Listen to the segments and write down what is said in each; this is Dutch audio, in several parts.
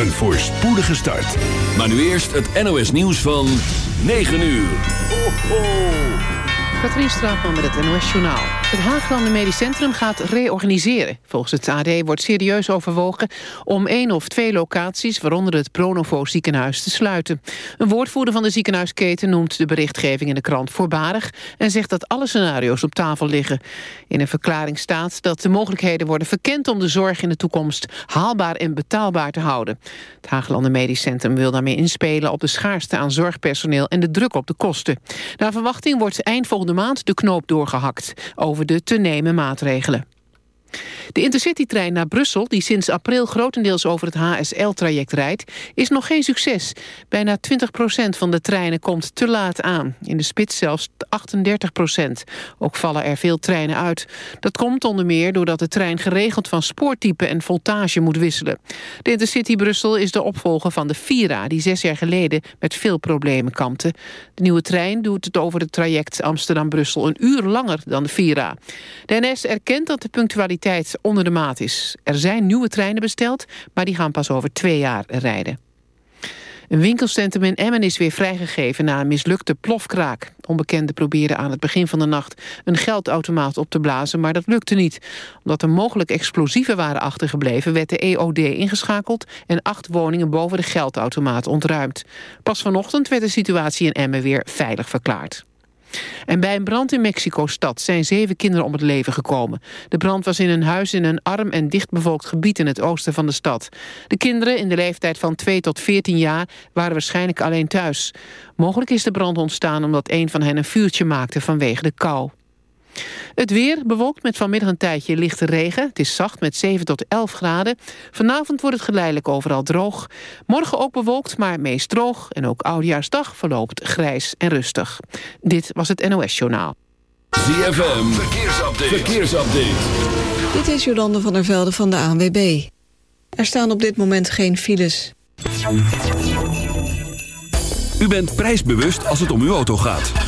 een voorspoedige start. Maar nu eerst het NOS nieuws van 9 uur. Ho, ho. Katrien Straatman met het NOS-journaal. Het Haaglanden Medisch Centrum gaat reorganiseren. Volgens het AD wordt serieus overwogen om één of twee locaties... waaronder het Pronovo ziekenhuis te sluiten. Een woordvoerder van de ziekenhuisketen noemt de berichtgeving in de krant voorbarig... en zegt dat alle scenario's op tafel liggen. In een verklaring staat dat de mogelijkheden worden verkend... om de zorg in de toekomst haalbaar en betaalbaar te houden. Het Haaglanden Medisch Centrum wil daarmee inspelen... op de schaarste aan zorgpersoneel en de druk op de kosten. Naar verwachting wordt eind volgende maand de knoop doorgehakt over de te nemen maatregelen. De Intercity-trein naar Brussel, die sinds april grotendeels over het HSL-traject rijdt, is nog geen succes. Bijna 20% van de treinen komt te laat aan. In de spits zelfs 38% Ook vallen er veel treinen uit. Dat komt onder meer doordat de trein geregeld van spoortype en voltage moet wisselen. De Intercity Brussel is de opvolger van de Vira, die zes jaar geleden met veel problemen kampte. De nieuwe trein doet het over het traject Amsterdam-Brussel een uur langer dan de Vira. De NS erkent dat de punctualiteit onder de maat is. Er zijn nieuwe treinen besteld, maar die gaan pas over twee jaar rijden. Een winkelcentrum in Emmen is weer vrijgegeven na een mislukte plofkraak. Onbekenden probeerden aan het begin van de nacht een geldautomaat op te blazen, maar dat lukte niet. Omdat er mogelijk explosieven waren achtergebleven, werd de EOD ingeschakeld en acht woningen boven de geldautomaat ontruimd. Pas vanochtend werd de situatie in Emmen weer veilig verklaard. En bij een brand in Mexico-stad zijn zeven kinderen om het leven gekomen. De brand was in een huis in een arm en dichtbevolkt gebied in het oosten van de stad. De kinderen in de leeftijd van 2 tot 14 jaar waren waarschijnlijk alleen thuis. Mogelijk is de brand ontstaan omdat een van hen een vuurtje maakte vanwege de kou. Het weer bewolkt met vanmiddag een tijdje lichte regen. Het is zacht met 7 tot 11 graden. Vanavond wordt het geleidelijk overal droog. Morgen ook bewolkt, maar meest droog. En ook Oudjaarsdag verloopt grijs en rustig. Dit was het NOS Journaal. ZFM, verkeersupdate. verkeersupdate. Dit is Jolande van der Velde van de ANWB. Er staan op dit moment geen files. U bent prijsbewust als het om uw auto gaat.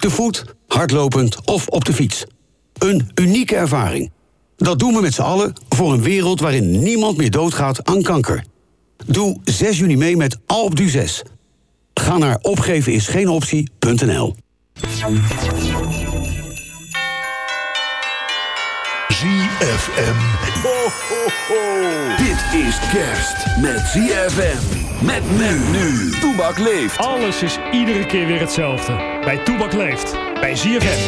Te voet, hardlopend of op de fiets. Een unieke ervaring. Dat doen we met z'n allen voor een wereld waarin niemand meer doodgaat aan kanker. Doe 6 juni mee met Alp du 6. Ga naar opgevenisgeenoptie.nl ZFM. Ho, ho, ho. Dit is kerst met ZFM. Met men nu. Toebak leeft. Alles is iedere keer weer hetzelfde. Bij Toebak leeft. Bij ZFM.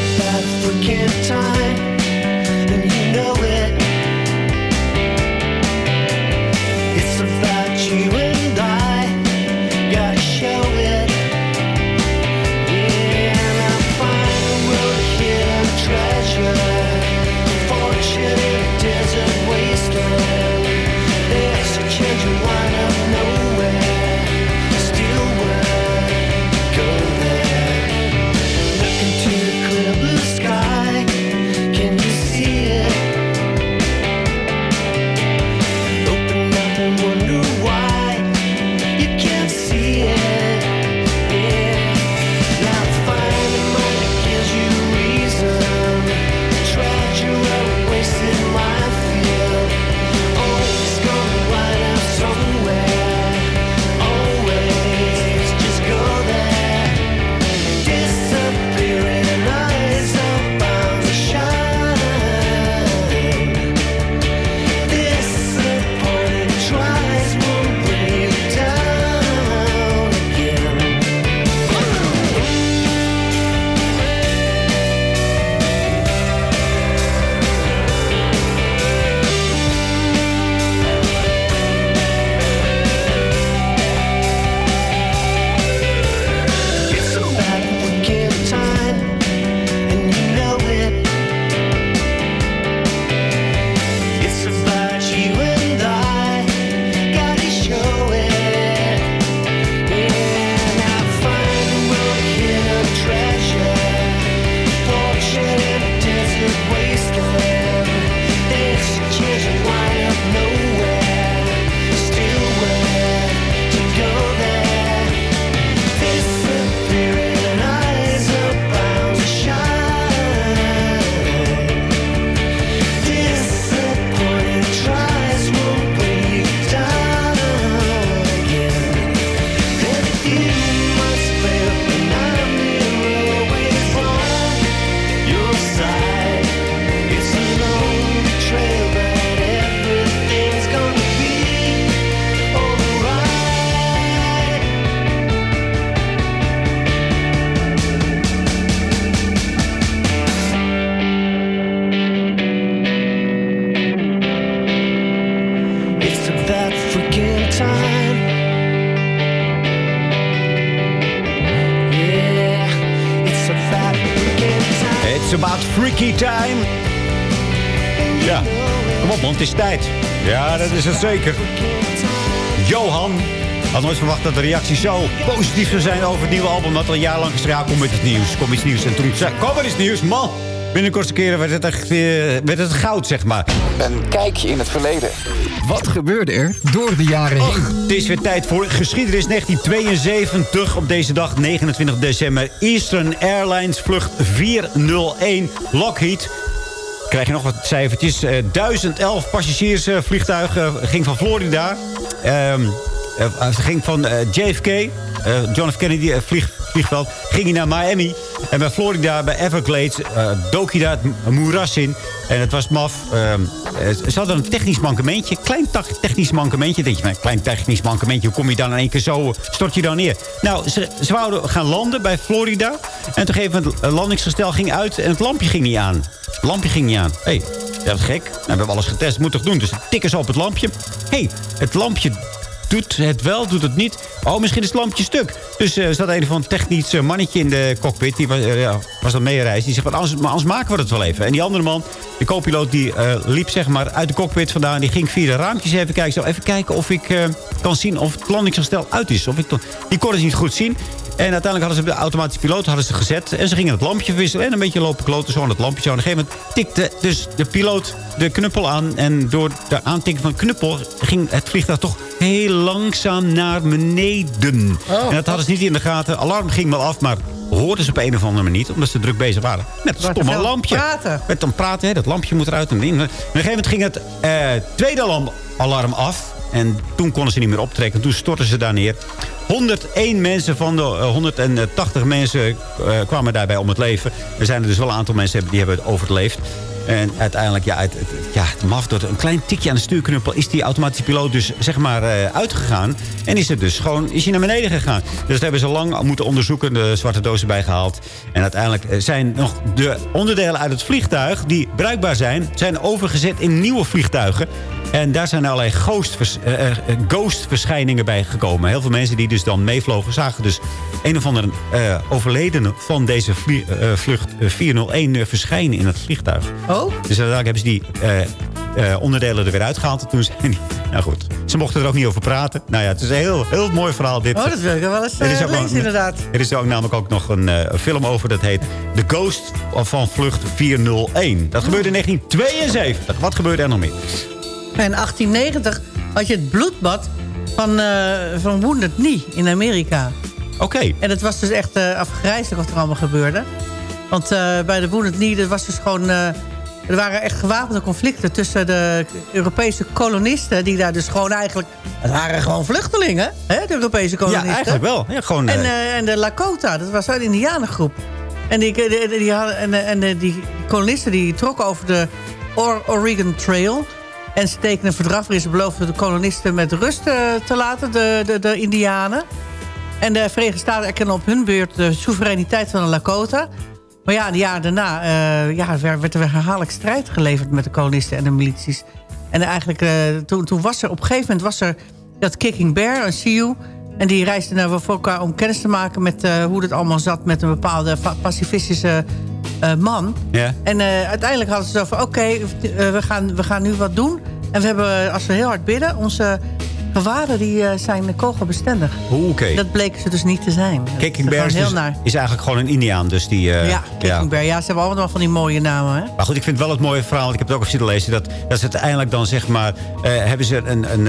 Nooit verwacht dat de reactie zo positief zou zijn over het nieuwe album. Dat al een jaar lang is. Ja, kom met iets nieuws, kom iets nieuws. En toen zei kom er iets nieuws, man. Binnen kortste keren werd het echt eh, werd het goud, zeg maar. Een kijkje in het verleden. Wat gebeurde er door de jaren heen? Och, het is weer tijd voor geschiedenis 1972. Op deze dag, 29 december. Eastern Airlines vlucht 401 Lockheed. Krijg je nog wat cijfertjes. Eh 1011 passagiersvliegtuigen ging van Florida. Ehm eh, het ging van eh, JFK, eh, John F. Kennedy vlieg, vliegveld, ging hij naar Miami. En bij Florida, bij Everglades, dook hij daar het moeras in. En het was maf. Ze hadden een technisch mankementje. Klein technisch mankementje. Denk je, klein technisch mankementje. Hoe kom je dan in één keer zo, stort je dan neer? Nou, ze, ze gaan landen bij Florida. En toen gegeven het landingsgestel ging uit en het lampje ging niet aan. Het lampje ging niet aan. Hey, dat is gek. Nou, we hebben alles getest, moet toch doen. Dus tikken ze op het lampje. Hey, het lampje doet het wel, doet het niet. Oh, misschien is het lampje stuk. Dus eh, er zat een van technisch eh, mannetje in de cockpit. Die was, eh, ja, was dan. Die zegt, van, anders, anders maken we het wel even. En die andere man, de co-piloot, die liep zeg maar uit de cockpit vandaan. Die ging via de raampjes even kijken. Zo, even kijken of ik kan zien of het landingsgestel uit is. Of ik die kon het niet goed zien. En uiteindelijk hadden ze de automatische piloot hadden ze gezet. En ze gingen het lampje wisselen. En een beetje lopen kloten zo aan het lampje. Zo. En op een gegeven moment tikte dus de piloot de knuppel aan. En door de aantikken van de knuppel ging het vliegtuig toch heel langzaam naar beneden. En dat hadden ze niet in de gaten. Alarm ging wel af, maar hoorden ze op een of andere manier niet. Omdat ze druk bezig waren. Met te stomme lampje. praten. Met dan praten, hè, dat lampje moet eruit en in. Op een gegeven moment ging het eh, tweede alarm, af. En toen konden ze niet meer optrekken. Toen stortten ze daar neer. 101 mensen van de eh, 180 mensen eh, kwamen daarbij om het leven. Er zijn er dus wel een aantal mensen die hebben het overleefd. En uiteindelijk, ja, het, ja, maf door een klein tikje aan de stuurknuppel... is die automatische piloot dus zeg maar eh, uitgegaan. En is het dus gewoon is hij naar beneden gegaan. Dus dat hebben ze lang moeten onderzoeken. De zwarte dozen bijgehaald. En uiteindelijk eh, zijn nog de onderdelen uit het vliegtuig... die bruikbaar zijn, zijn overgezet in nieuwe vliegtuigen. En daar zijn allerlei ghost-vers- eh, eh, ghost-verschijningen bij gekomen. Heel veel mensen die dus dan meevlogen... zagen dus een of andere eh, overledene van deze vlie- eh, vlucht eh, 401 eh, verschijnen in het vliegtuig. Oh? Dus uiteindelijk hebben ze die eh, eh, onderdelen er weer uitgehaald. En toen zijn die... Nou goed, ze mochten er ook niet over praten. Nou ja, het is een heel, heel mooi verhaal dit. Oh, dat wil ik wel eens Er is eh, ook lezen, nog- inderdaad. Er is ook namelijk ook nog een eh, film over. Dat heet The Ghost van Vlucht 401. Dat gebeurde in 1972. Wat gebeurde er nog meer? In 1890 had je het bloedbad van, eh van Wounded Knee in Amerika. Oké. En het was dus echt eh afgrijzelijk wat er allemaal gebeurde. Want eh, bij de Wounded Knee, dat was dus gewoon... er waren echt gewapende conflicten tussen de Europese kolonisten... die daar dus gewoon eigenlijk... Het waren gewoon vluchtelingen, hè, de Europese kolonisten. Ja, eigenlijk wel. Ja, gewoon, En, en de Lakota, dat was een indianengroep. En die, die, die, hadden, en, en die kolonisten die trokken over de Or- Oregon Trail... En ze tekenen een verdrag waarin ze beloofden de kolonisten met rust eh, te laten, de, de, de indianen. En de Verenigde Staten erkennen op hun beurt de soevereiniteit van de Lakota. Maar ja, de jaren daarna eh, ja, werd er herhaaldelijk strijd geleverd met de kolonisten en de milities. En eigenlijk, eh, toen, toen was er op een gegeven moment was er dat Kicking Bear, een Sioux... en die reisde naar Wovoka om kennis te maken met hoe het allemaal zat... met een bepaalde pacifistische eh, man. Ja. En eh, uiteindelijk hadden ze zo van... oké, eh, we, gaan, we gaan nu wat doen. En we hebben, als we heel hard bidden... onze gewaden die, eh, zijn kogelbestendig. Oké. Dat bleken ze dus niet te zijn. Kicking Bear is, dus- is eigenlijk gewoon een Indiaan. Dus die, eh, ja, Kicking Bear. Ja, ze hebben allemaal van die mooie namen. Hè? Maar goed, ik vind wel het mooie verhaal. Ik heb het ook zitten lezen. Dat, dat ze uiteindelijk dan zeg maar... eh, hebben ze een, een,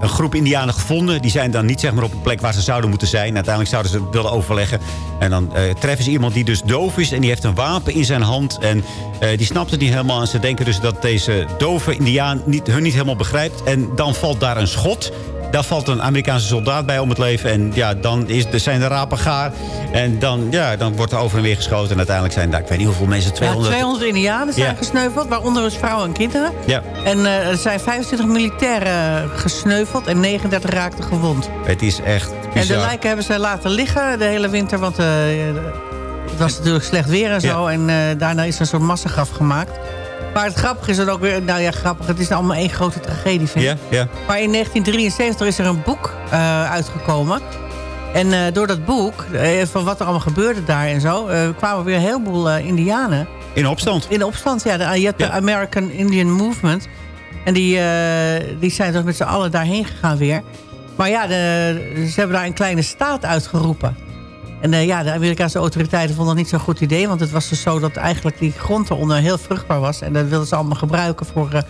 een groep indianen gevonden. Die zijn dan niet zeg maar op een plek waar ze zouden moeten zijn. Uiteindelijk zouden ze willen overleggen. En dan treffen ze iemand die dus doof is. En die heeft een wapen in zijn hand. En die snapt het niet helemaal. En ze denken dus dat deze dove indiaan niet, hun niet helemaal begrijpt. En dan valt daar een schot. Daar valt een Amerikaanse soldaat bij om het leven. En ja, dan is, er zijn de rapen gaar. En dan, ja, dan wordt er over en weer geschoten. En uiteindelijk zijn daar, ik weet niet hoeveel mensen, 200... Ja, 200 indianen zijn Ja. gesneuveld, waaronder dus vrouwen en kinderen. Ja, En eh, er zijn 25 militairen gesneuveld en 39 raakten gewond. het is echt En de bizar. lijken hebben ze laten liggen de hele winter, want eh, het was natuurlijk slecht weer en zo. En eh, daarna is er soort massagraf gemaakt. Maar het grappige is dan ook weer, nou ja, grappig, het is allemaal één grote tragedie, vind ik. Maar in 1973 is er een boek eh, uitgekomen. En eh, door dat boek, eh, van wat er allemaal gebeurde daar en zo... kwamen weer een heleboel indianen In opstand. In opstand, ja. De, je hebt de American Indian Movement. En die, die zijn toch met z'n allen daarheen gegaan weer. Maar ja, de, ze hebben daar een kleine staat uitgeroepen. En uh, ja, de Amerikaanse autoriteiten vonden dat niet zo'n goed idee. Want het was dus zo dat eigenlijk die grond eronder heel vruchtbaar was. En dat wilden ze allemaal gebruiken voor, uh,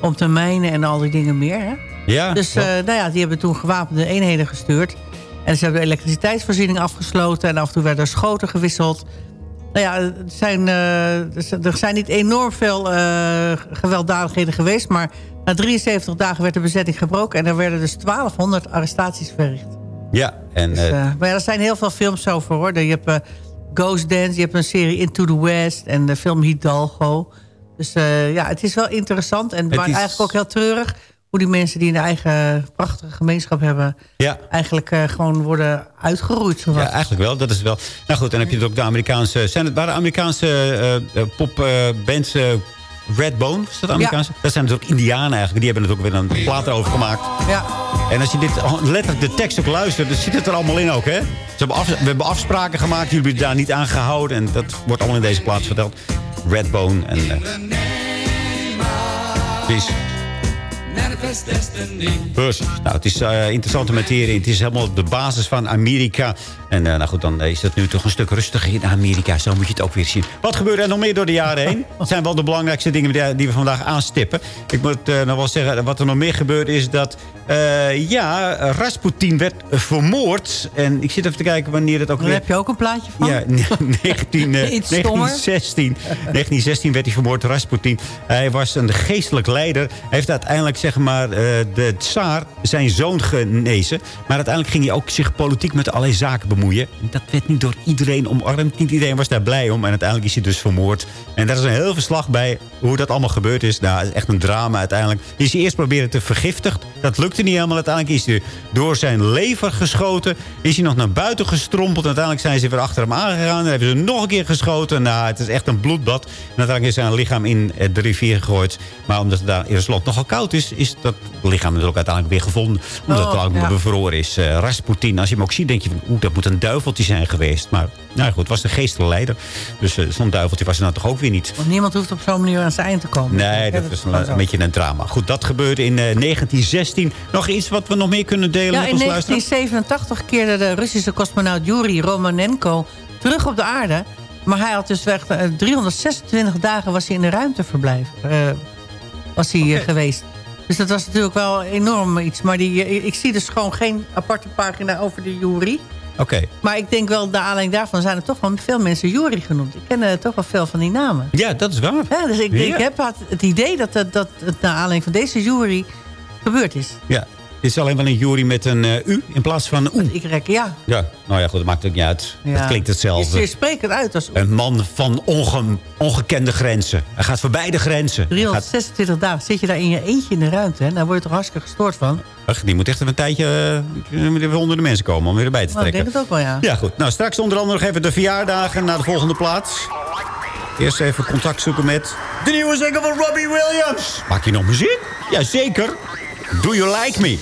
om te mijnen en al die dingen meer. Hè? Ja. Dus uh, nou ja, die hebben toen gewapende eenheden gestuurd. En ze hebben de elektriciteitsvoorziening afgesloten. En af en toe werden er schoten gewisseld. Nou ja, er zijn, er zijn niet enorm veel gewelddadigheden geweest. Maar na 73 dagen werd de bezetting gebroken. En er werden dus 1200 arrestaties verricht. Ja, en, dus, uh, maar ja, er zijn heel veel films over hoor. Je hebt uh, Ghost Dance, je hebt een serie Into the West en de film Hidalgo. Dus uh, ja, het is wel interessant en maar is... eigenlijk ook heel treurig hoe die mensen die een eigen prachtige gemeenschap hebben... Ja. eigenlijk gewoon worden uitgeroeid. Zowat. Ja, eigenlijk wel. Dat is wel. Nou goed, dan heb je ook de Amerikaanse... Zijn het, waren Amerikaanse popbands... Redbone, is dat Amerikaanse? Ja. Dat zijn natuurlijk Indianen eigenlijk. Die hebben natuurlijk weer een plaat over gemaakt. Ja. En als je dit letterlijk de tekst ook luistert, dan zit het er allemaal in ook, hè? Ze hebben we hebben afspraken gemaakt, jullie hebben daar niet aan gehouden. En dat wordt allemaal in deze plaats verteld. Redbone en... Uh, Precies. Precies. Nou, het is uh, interessante materie. Het is helemaal de basis van Amerika. En uh, nou goed, dan is het nu toch een stuk rustiger in Amerika. Zo moet je het ook weer zien. Wat gebeurt er nog meer door de jaren heen? Dat zijn wel de belangrijkste dingen die we vandaag aanstippen. Ik moet uh, nog wel zeggen, wat er nog meer gebeurt is dat... Uh, ja, Rasputin werd vermoord. En ik zit even te kijken wanneer het ook Daar weer... heb je ook een plaatje van? Ja, 19, 1916. 1916 werd hij vermoord, Rasputin. Hij was een geestelijk leider. Hij heeft uiteindelijk, zeg maar, de tsaar zijn zoon genezen. Maar uiteindelijk ging hij ook zich politiek met allerlei zaken bemoeien. En dat werd niet door iedereen omarmd. Niet iedereen was daar blij om. En uiteindelijk is hij dus vermoord. En daar is een heel verslag bij hoe dat allemaal gebeurd is. Nou, echt een drama uiteindelijk. Is hij eerst proberen te vergiftigd. Dat lukte niet helemaal. Uiteindelijk is hij door zijn lever geschoten. Is hij nog naar buiten gestrompeld. Uiteindelijk zijn ze weer achter hem aangegaan. Dan hebben ze nog een keer geschoten. Nou, het is echt een bloedbad. En uiteindelijk is zijn lichaam in de rivier gegooid. Maar omdat het daar in slot nogal koud is... is dat lichaam natuurlijk uiteindelijk weer gevonden. Omdat Oh, het ook ja. bevroren is. Uh, Rasputin, als je hem ook ziet, denk je van... Oeh, dat moet een duiveltje zijn geweest. Maar nou goed, het was de geestelijke leider. Dus uh, zo'n duiveltje was er nou toch ook weer niet. Want niemand hoeft op zo'n manier aan zijn eind te komen. Nee, dat was gewoon een, beetje een drama. Goed, dat gebeurde in uh, 1916. Nog iets wat we nog meer kunnen delen Ja, met in ons luisteren? 1987 keerde de Russische cosmonaut Yuri Romanenko terug op de aarde. Maar hij had dus weg, eh, 326 dagen was hij in de ruimteverblijf eh, was hij, eh, geweest. Dus dat was natuurlijk wel enorm iets. Maar die, eh, ik zie dus gewoon geen aparte pagina over de Yuri. Oké. Maar ik denk wel, naar aanleiding daarvan zijn er toch wel veel mensen Yuri genoemd. Ik ken eh, toch wel veel van die namen. Ja, dat is waar. Ja, dus ik, Ja. ik heb het, idee dat, dat, dat het naar aanleiding van deze Yuri gebeurd is. Ja. Het is alleen wel een jury met een eh, U in plaats van een oe. Ik rek, ja. Ja, nou ja, goed, dat maakt ook niet uit. ja. Het klinkt hetzelfde. je spreekt het uit als Een man van onge- ongekende grenzen. Hij gaat voorbij de grenzen. Hij gaat, 326 dagen. Zit je daar in je eentje in de ruimte, hè? Daar word je toch hartstikke gestoord van? ach, die moet echt even een tijdje uh, onder de mensen komen om weer erbij te Nou, ik trekken. denk het ook wel, ja. Ja, goed. Nou, straks onder andere nog even de verjaardagen naar de volgende plaats. Eerst even contact zoeken met de nieuwe zanger van Robbie Williams. Maak je nog muziek? Jazeker. Do You Like Me?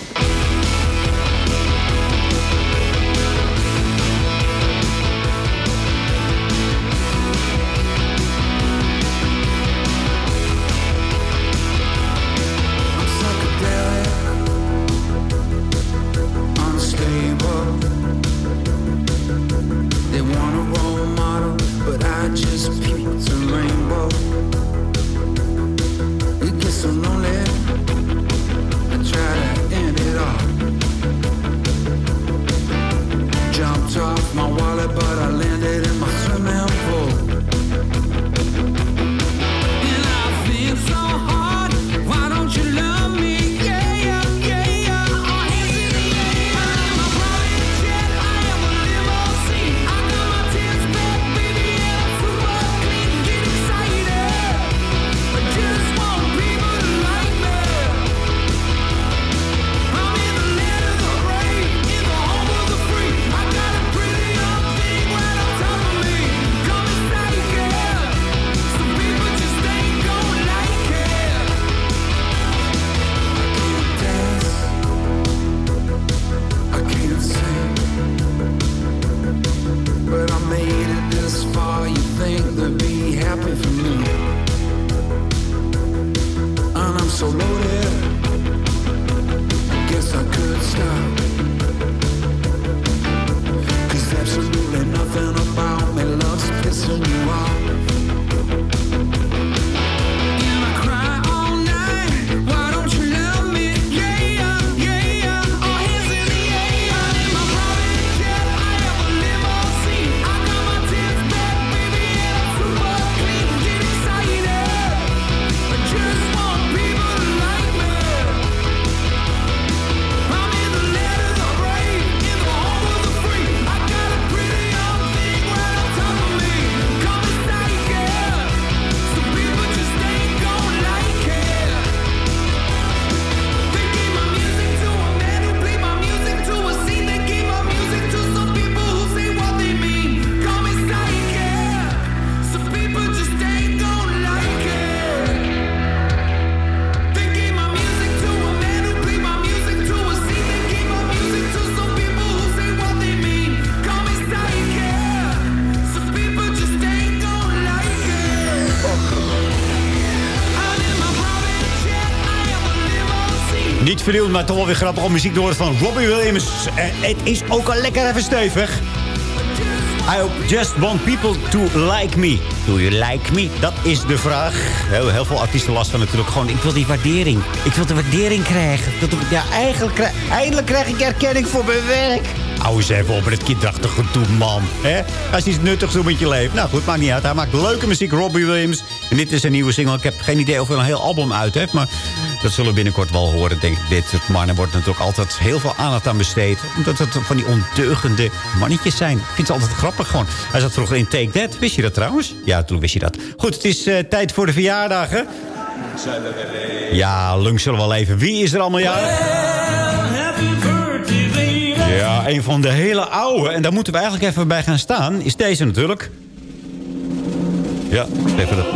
Maar toch wel weer grappig om muziek te horen van Robbie Williams. En het is ook al lekker even stevig. I just want people to like me. Do you like me? Dat is de vraag. Heel, veel artiesten last van natuurlijk gewoon... ik wil die waardering. Ik wil de waardering krijgen. Dat, ja, eigenlijk, eindelijk krijg ik erkenning voor mijn werk. Hou eens even op met het kinderachtige toe, man. Hè? Als iets nuttigs met je leven. Nou goed, maakt niet uit. Hij maakt leuke muziek, Robbie Williams. En dit is een nieuwe single. Ik heb geen idee of hij een heel album uit heeft. Maar dat zullen we binnenkort wel horen, denk ik. Dit soort mannen wordt natuurlijk altijd heel veel aandacht aan besteed. Omdat het van die ondeugende mannetjes zijn. Ik vind ze altijd grappig gewoon. Hij zat vroeger in Take That. Wist je dat trouwens? Ja, toen wist je dat. Goed, het is eh, tijd voor de verjaardagen. Ja, Lung zullen we wel even. Wie is er allemaal jarig? Ja, een van de hele oude. En daar moeten we eigenlijk even bij gaan staan. Is deze natuurlijk. Ja, even dat.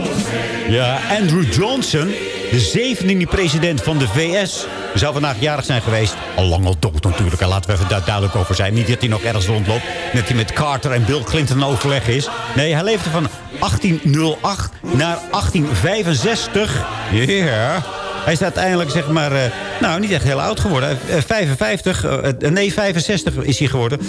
Ja, Andrew Johnson. De 17e president van de VS. Zou vandaag jarig zijn geweest. Al lang al dood natuurlijk. En laten we even daar duidelijk over zijn. Niet dat hij nog ergens rondloopt. Net hij met Carter en Bill Clinton in overleg is. Nee, hij leefde van 1808 naar 1865. Ja. Hij is uiteindelijk, zeg maar, eh, nou, niet echt heel oud geworden. Eh, 55, eh, nee, 65 is hij geworden.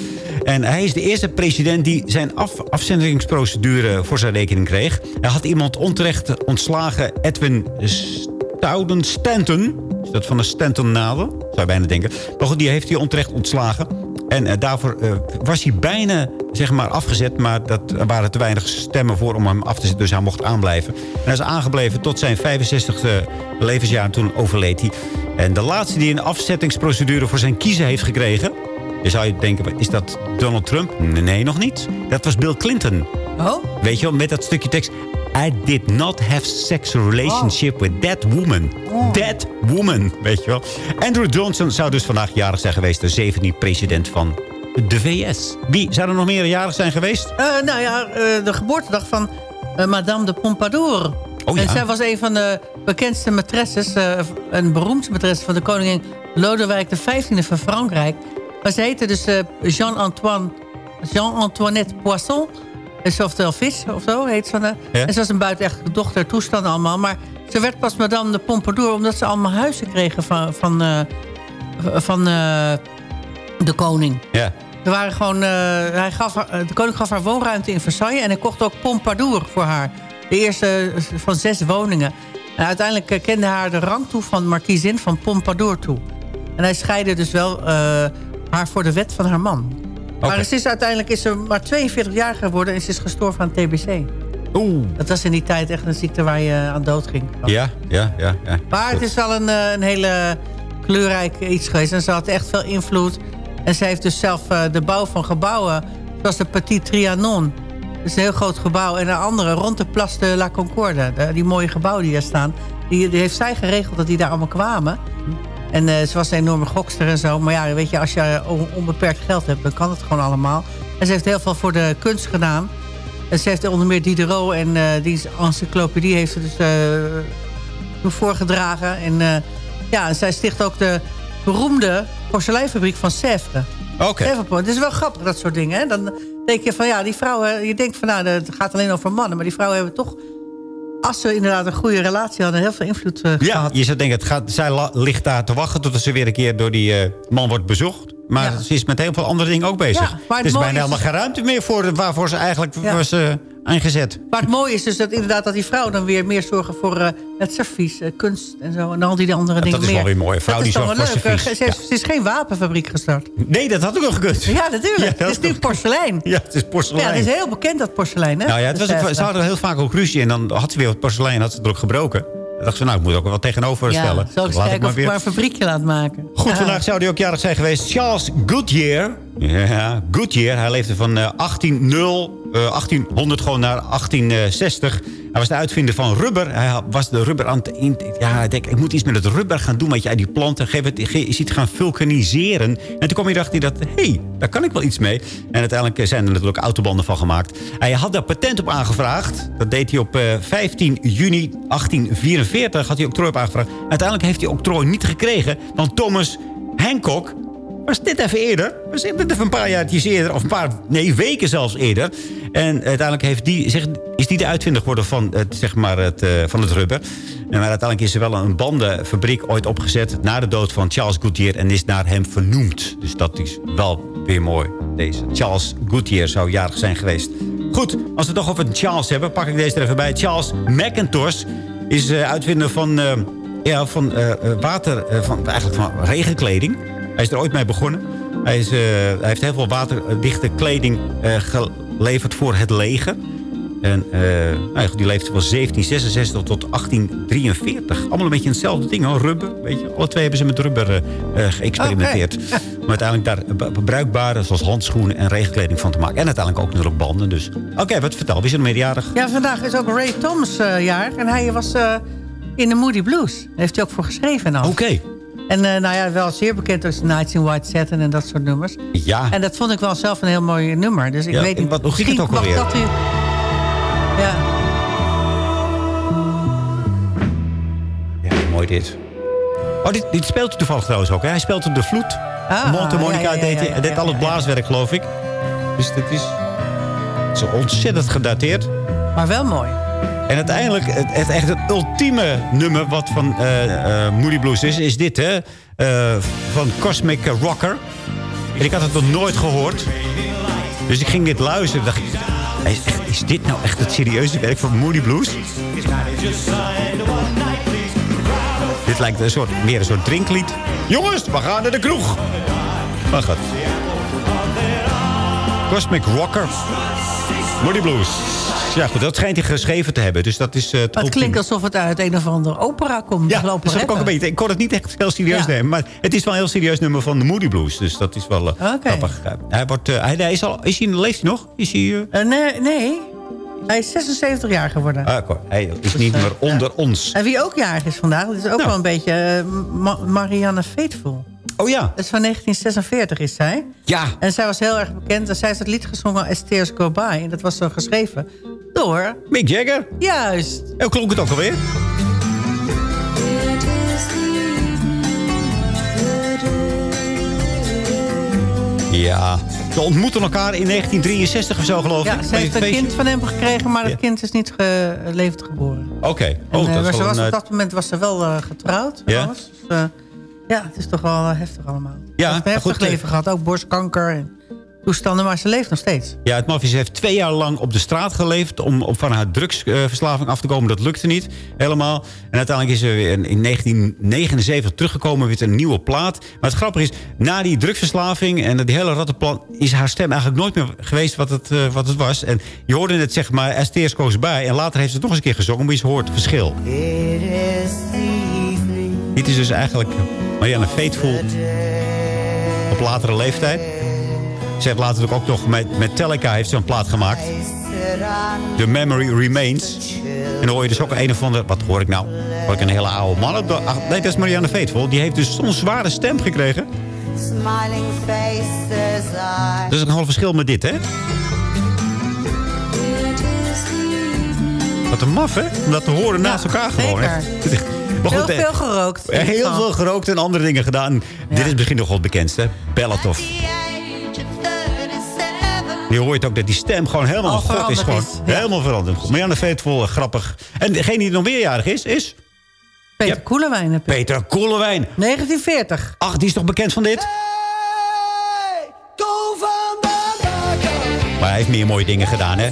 En hij is de eerste president die zijn af, afzendingsprocedure voor zijn rekening kreeg. Hij had iemand onterecht ontslagen, Edwin Stowden Stanton. Is dat van de Stanton-naden? Zou je bijna denken. Maar goed, die heeft hij onterecht ontslagen. En eh, daarvoor eh, was hij bijna zeg maar, afgezet. Maar dat, er waren te weinig stemmen voor om hem af te zetten. Dus hij mocht aanblijven. En hij is aangebleven tot zijn 65e levensjaar. En toen overleed hij. En de laatste die een afzettingsprocedure voor zijn kiezen heeft gekregen... Je zou je denken, is dat Donald Trump? Nee, nog niet. Dat was Bill Clinton. Oh? Weet je wel, met dat stukje tekst. I did not have sexual relationship with that woman. That woman, weet je wel. Andrew Johnson zou dus vandaag jarig zijn geweest. De 17e president van de VS. Wie zou er nog meer jarig zijn geweest? Eh, nou ja, eh, de geboortedag van eh, Madame de Pompadour. Oh ja. En zij was een van de bekendste maîtresses, een beroemdste maîtresse van de koningin Lodewijk XV van Frankrijk. Maar ze heette dus Jean-Antoine, Jean-Antoinette Poisson. Oftewel vis of zo heet ze. Ja. En ze was een buitenechtelijke dochter, toestanden allemaal. Maar ze werd pas Madame de Pompadour omdat ze allemaal huizen kregen van, van, eh, van eh, de koning. Ja. Er waren gewoon, eh, hij gaf haar, de koning gaf haar woonruimte in Versailles... en hij kocht ook Pompadour voor haar. De eerste van zes woningen. En uiteindelijk kende haar de rang toe van markiezin van Pompadour toe. En hij scheidde dus wel haar voor de wet van haar man. Maar ze is, uiteindelijk is ze maar 42 jaar geworden... en ze is gestorven aan TBC. Oeh. Dat was in die tijd echt een ziekte waar je aan dood ging. Ja, ja, ja. ja. Maar het is wel een, eh, een hele kleurrijk iets geweest. En ze had echt veel invloed. En ze heeft dus zelf eh, de bouw van gebouwen... zoals de Petit Trianon. Dat is een heel groot gebouw. En een andere rond de Place de la Concorde. De- die mooie gebouwen die daar staan. Die, die heeft zij geregeld dat die daar allemaal kwamen. En eh, ze was een enorme gokster en zo. Maar ja, weet je, als je on- onbeperkt geld hebt... dan kan het gewoon allemaal. En ze heeft heel veel voor de kunst gedaan. En ze heeft onder meer Diderot en eh, die encyclopedie heeft ze dus... eh, voorgedragen. En eh, ja, zij sticht ook de beroemde porseleinfabriek van Sèvres. Oké. Sèvres. Het is wel grappig, dat soort dingen. Hè? Dan denk je van, ja, die vrouwen... Je denkt van, nou, het gaat alleen over mannen. Maar die vrouwen hebben toch... Als ze inderdaad een goede relatie hadden... heel veel invloed eh, Ja, gehad. je zou denken, het gaat, zij ligt daar te wachten... tot ze weer een keer door die eh, man wordt bezocht. Maar ze is met heel veel andere dingen ook bezig. Ja, maar het het is bijna is helemaal geen ruimte meer voor waarvoor ze eigenlijk Ja. was eh, ingezet. Maar het mooie is dus dat inderdaad dat die vrouwen dan weer meer zorgen voor eh, het servies, eh, kunst en zo. En al die andere dingen dat is meer. wel weer mooi. Een vrouw dat die zorgt wel voor leuk. servies. Ze, is geen wapenfabriek gestart. Nee, dat had ook nog gekund. Ja, natuurlijk. Ja, het is nu porselein. Ja, het is porselein. Ja, het is heel bekend dat porselein, hè? Nou ja, het was ook, eh, ze hadden heel vaak ook ruzie. En dan had ze weer wat porselein had ze het ook gebroken. Dan dacht ze, nou, ik moet ook wel wat tegenover ja, stellen. zal ik ik weer- maar een fabriekje laat maken. Goed, Ja. vandaag zou hij ook jarig zijn geweest. Charles Goodyear. Ja, Goodyear. Hij leefde van eh, 1800, eh, 1800 gewoon naar 1860. Hij was de uitvinder van rubber. Hij was de rubber aan het... Ja, ik denk, ik moet iets met het rubber gaan doen. Weet je, die planten. Geef het, is iets gaan vulkaniseren. En toen kwam hij erachter dat... Hé, hey, daar kan ik wel iets mee. En uiteindelijk eh, zijn er natuurlijk autobanden van gemaakt. Hij had daar patent op aangevraagd. Dat deed hij op eh, 15 juni 1844. Had hij octrooi op aangevraagd. Uiteindelijk heeft hij octrooi niet gekregen. Want Thomas Hancock was dit even eerder. Was dit even een paar jaartjes eerder. Of een paar, nee, weken zelfs eerder. En uiteindelijk heeft die, zeg, is die de uitvinder geworden van het, zeg maar het, eh, van het rubber. En maar uiteindelijk is er wel een bandenfabriek ooit opgezet... na de dood van Charles Goodyear en is naar hem vernoemd. Dus dat is wel weer mooi. Deze Charles Goodyear zou jarig zijn geweest. Goed, als we het toch over Charles hebben, pak ik deze er even bij. Charles McIntosh is eh, uitvinder van, eh, ja, van water, van, eigenlijk van regenkleding. Hij is er ooit mee begonnen. Hij, is, eh, hij heeft heel veel waterdichte kleding eh, geleverd voor het leger. En eh, nou die leefde van 1766 tot 1843. Allemaal een beetje hetzelfde ding, hoor. Rubber. Weet je. Alle twee hebben ze met rubber geëxperimenteerd. Maar uiteindelijk daar bruikbare, zoals handschoenen en regenkleding van te maken. En uiteindelijk ook natuurlijk banden. Dus. Oké, wat vertel. Wie is er meerjarig? Ja, vandaag is ook Ray Thomas jaar. En hij was in de Moody Blues. Daar heeft hij ook voor geschreven. Oké. En eh, nou ja, wel zeer bekend als Nights in White Satin en dat soort nummers. Ja. En dat vond ik wel zelf een heel mooi nummer. Dus ik Ja, weet niet. wat- hoe ging het ook alweer? dat u- Ja. Ja, mooi dit. Oh, dit, dit speelt hij toevallig trouwens ook. Hè? Hij speelt op de vloed. Ah, ja, ja, deed hij. deed al het blaaswerk, geloof ik. Dus dat is zo ontzettend gedateerd. Maar wel mooi. En uiteindelijk, het, het, echt het ultieme nummer wat van eh, Moody Blues is, is dit, hè? Eh, van Cosmic Rocker. En ik had het nog nooit gehoord. Dus ik ging dit luisteren. Dacht, ik, is, is dit nou echt het serieuze werk van Moody Blues? Dit lijkt een soort, meer een soort drinklied. Jongens, we gaan naar de kroeg. Maar goed. Cosmic Rocker. Moody Blues. Ja, goed, dat schijnt hij geschreven te hebben. Dus dat is uh, het het klinkt alsof het uit een of andere opera komt. Ja, dat ik ook een beetje. Ik kon het niet echt heel serieus Ja. nemen. Maar het is wel een heel serieus nummer van de Moody Blues. Dus dat is wel eh, grappig. Uh, hij wordt, uh, hij, hij is al, is hij, leeft hij nog? Is hij, nee, nee, hij is 76 jaar geworden. Ah, hij is niet meer onder ons. En wie ook jarig is vandaag, dat is ook Nou. wel een beetje Ma Marianne Faithful. Oh ja. Dat is van 1946 is zij. Ja. En zij was heel erg bekend. En zij heeft het lied gezongen als Tears Go By. En dat was zo geschreven door... Mick Jagger. Juist. Hoe klonk het ook alweer? Ja, ze ontmoeten elkaar in 1963 of zo, geloof ja, ik. Ze bij heeft een feestje. kind van hem gekregen, maar Ja. het kind is niet ge levend geboren. Oké. En, Oh, eh, dat maar ze was, een, op eh, dat moment was ze wel eh, getrouwd. en Ja? Dus, ja, het is toch wel heftig allemaal. Ja, Ze heeft een heftig goed, leven gehad. Ook borstkanker en toestanden. Maar ze leeft nog steeds. Ja, het maffies heeft twee jaar lang op de straat geleefd... om, om van haar drugsverslaving af te komen. Dat lukte niet helemaal. En uiteindelijk is ze weer in, in 1979 teruggekomen met een nieuwe plaat. Maar het grappige is, na die drugsverslaving... en die hele rattenplan... is haar stem eigenlijk nooit meer geweest wat het, eh, wat het was. En je hoorde het zeg maar tears goes by. En later heeft ze het nog eens een keer gezongen... maar je hoort het verschil. Dit is dus eigenlijk Marianne Faithful... op latere leeftijd... Ze heeft later ook nog met Metallica heeft ze een plaat gemaakt. The Memory Remains. En dan hoor je dus ook een of andere... Wat hoor ik nou? Hoor ik een hele oude man? op de- ach, Nee, dat is Marianne Faithful. Die heeft dus zo'n zware stem gekregen. Smiling faces are Dat is een half verschil met dit, hè? Wat een maf, hè? Om dat te horen naast elkaar gewoon. hè? Maar Heel goed, eh, veel gerookt. Heel veel gerookt en andere dingen gedaan. Dit is misschien nog wel het bekendste. Belatov. Je hoort ook dat die stem gewoon helemaal Al god is. veranderd Gewoon. is, ja. Helemaal veranderd. Marianne Veetvol, grappig. En degene die nog meerjarig is, is Peter Koelewijn. heb ik. Peter Koelewijn. 1940. Ach, die is toch bekend van dit? Maar hij heeft meer mooie dingen gedaan, hè?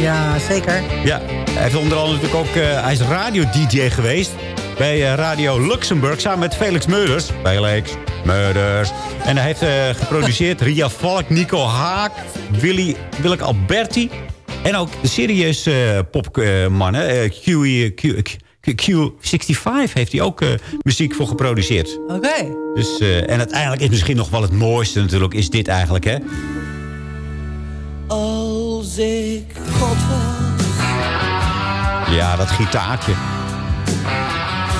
Ja, zeker. Ja, hij heeft onder andere natuurlijk ook... eh, hij is radio-dj geweest bij eh, Radio Luxemburg samen met Felix Meurders. Felix Meurders. En hij heeft eh, geproduceerd Ria Valk, Nico Haak, Willy, Willeke Alberti. En ook de serieus eh popmannen. eh Q, Q, Q, Q65 heeft hij ook eh, muziek voor geproduceerd. Oké. Dus, eh, en uiteindelijk is misschien nog wel het mooiste natuurlijk, is dit eigenlijk, hè? Als ik God was. Ja, dat gitaartje.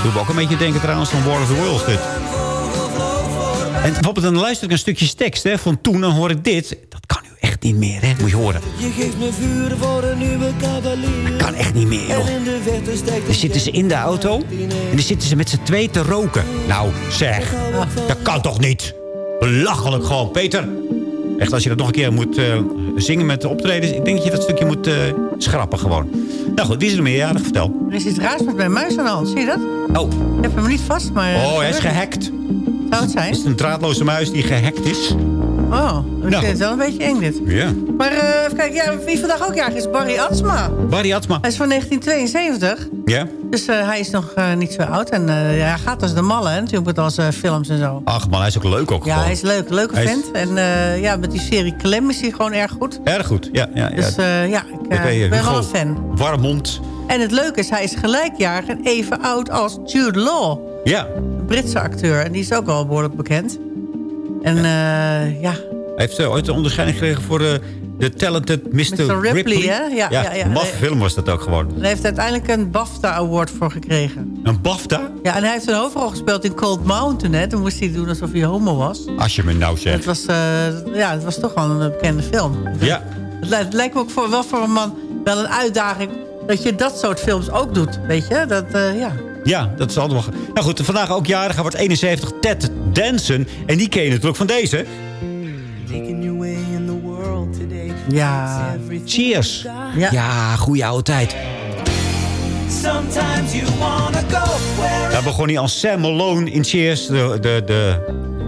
Doe me ook een beetje denken trouwens van War of the Worlds dit. En bijvoorbeeld dan luister ik een stukje tekst hè, van toen, dan hoor ik dit. Dat kan nu echt niet meer, hè? Moet je horen. Je geeft me vuur voor een nieuwe cavalier. Dat kan echt niet meer, joh. Dan zitten ze in de auto en dan zitten ze met z'n twee te roken. Nou, zeg. Dat kan toch niet? Belachelijk gewoon. Peter, echt als je dat nog een keer moet eh, zingen met de optredens... ik denk dat je dat stukje moet eh, schrappen gewoon. Nou goed, wie is er meerjarig? Vertel. Er is iets raars met mijn muis aan de hand, zie je dat? Oh. Ik heb hem niet vast, maar... Oh, hij is gehackt. Zou het zijn? Is het een draadloze muis die gehackt is? Oh, ik Nou. vind het wel een beetje eng dit. Ja. Maar eh, even kijken, ja, wie vandaag ook jarig is, Barry Atsma. Barry Atsma. Hij is van 1972. Ja? Dus eh, hij is nog eh, niet zo oud. En eh, ja, hij gaat als de malle, hè, natuurlijk met onze films en zo. Ach man, hij is ook leuk ook Ja, gewoon. hij is leuk. Leuke Hij is- vent. En eh, ja, met die serie Clem is hij gewoon erg goed. Erg goed, ja. ja, ja. Dus eh, ja, ik eh, ben wel een fan. Warmond. En het leuke is, hij is gelijkjarig en even oud als Jude Law. Ja. Een Britse acteur. En die is ook wel behoorlijk bekend. En eh, ja, Hij heeft eh, ooit een onderscheiding gekregen voor eh, de Talented Mr. Mr. Ripley, hè? Ja, ja, ja. Een maffe Nee. film was dat ook gewoon. hij heeft uiteindelijk een BAFTA Award voor gekregen. Een BAFTA? Ja, en hij heeft een hoofdrol gespeeld in Cold Mountain. Hè. Toen moest hij doen alsof hij homo was. Als je me nou zegt. Het was, ja, het was toch wel een bekende film. Ja. Het lijkt, het lijkt me ook voor, wel voor een man wel een uitdaging... dat je dat soort films ook doet, weet je? Dat, eh, ja. Ja, dat is altijd wel... ge- Nou goed, vandaag ook jarig. Hij wordt 71. Ted Danson. En die ken je natuurlijk van deze. Ja. Cheers. Ja. Ja, goede oude tijd. Sometimes you wanna go where Daar begon hij als Sam Malone in Cheers. De, de, de,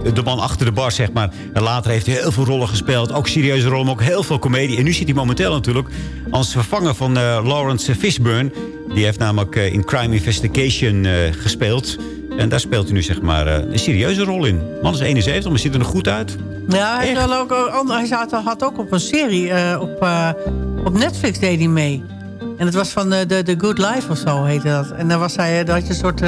de man achter de bar, zeg maar. En later heeft hij heel veel rollen gespeeld. Ook serieuze rollen, maar ook heel veel comedie. En nu zit hij momenteel natuurlijk als vervanger van eh, Lawrence Fishburne. Die heeft namelijk eh, in Crime Investigation eh, gespeeld. En daar speelt hij nu zeg maar een serieuze rol in. Man is 71, maar ziet er nog goed uit. Ja, hij, wel ook, hij zat, had ook op een serie op, op Netflix deed hij mee. En het was van de Good Life of zo heette dat. En daar was hij, had je een soort...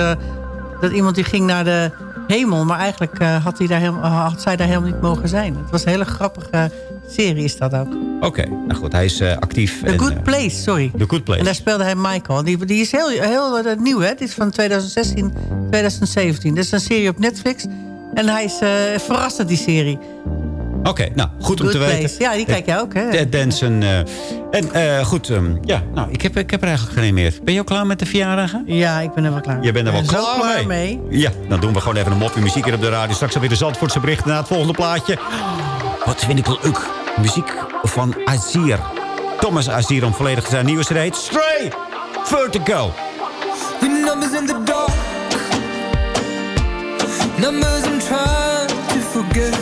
dat iemand die ging naar de hemel. Maar eigenlijk eh, had, hij daar helemaal, had zij daar helemaal niet mogen zijn. Het was een hele grappige serie is dat ook. Oké, nou goed, hij is eh, actief. The en, Good eh, Place, sorry. The Good Place. En daar speelde hij Michael. Die, die is heel, heel nieuw, hè? Dit is van 2016, 2017. Dit is een serie op Netflix. En hij is verrassend, die serie. Oké, nou, goed om Good te Place. weten. Ja, die kijk jij ook, hè? Danson. eh, en eh, goed, ehm, ja, nou, ik heb, ik heb er eigenlijk geen meer. Ben je ook klaar met de verjaardagen? Ja, ik ben er wel klaar. Je bent er wel klaar, klaar mee. mee. Ja, dan doen we gewoon even een mopje muziek hier op de radio. Straks alweer de Zandvoortse berichten na het volgende plaatje. Wat vind ik leuk. Muziek van Azir. Thomas Azir om volledig zijn nieuwe CD heet Stray Vertigo. The numbers in the dark. Numbers I'm trying to forget.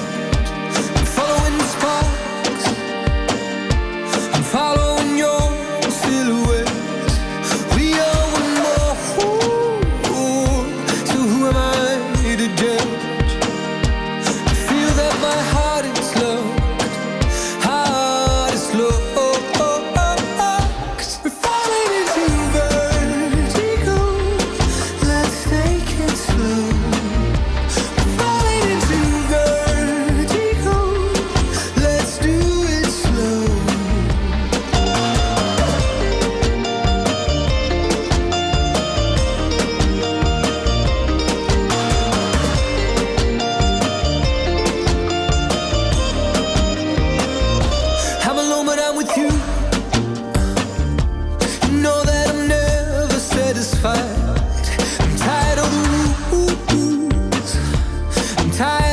time.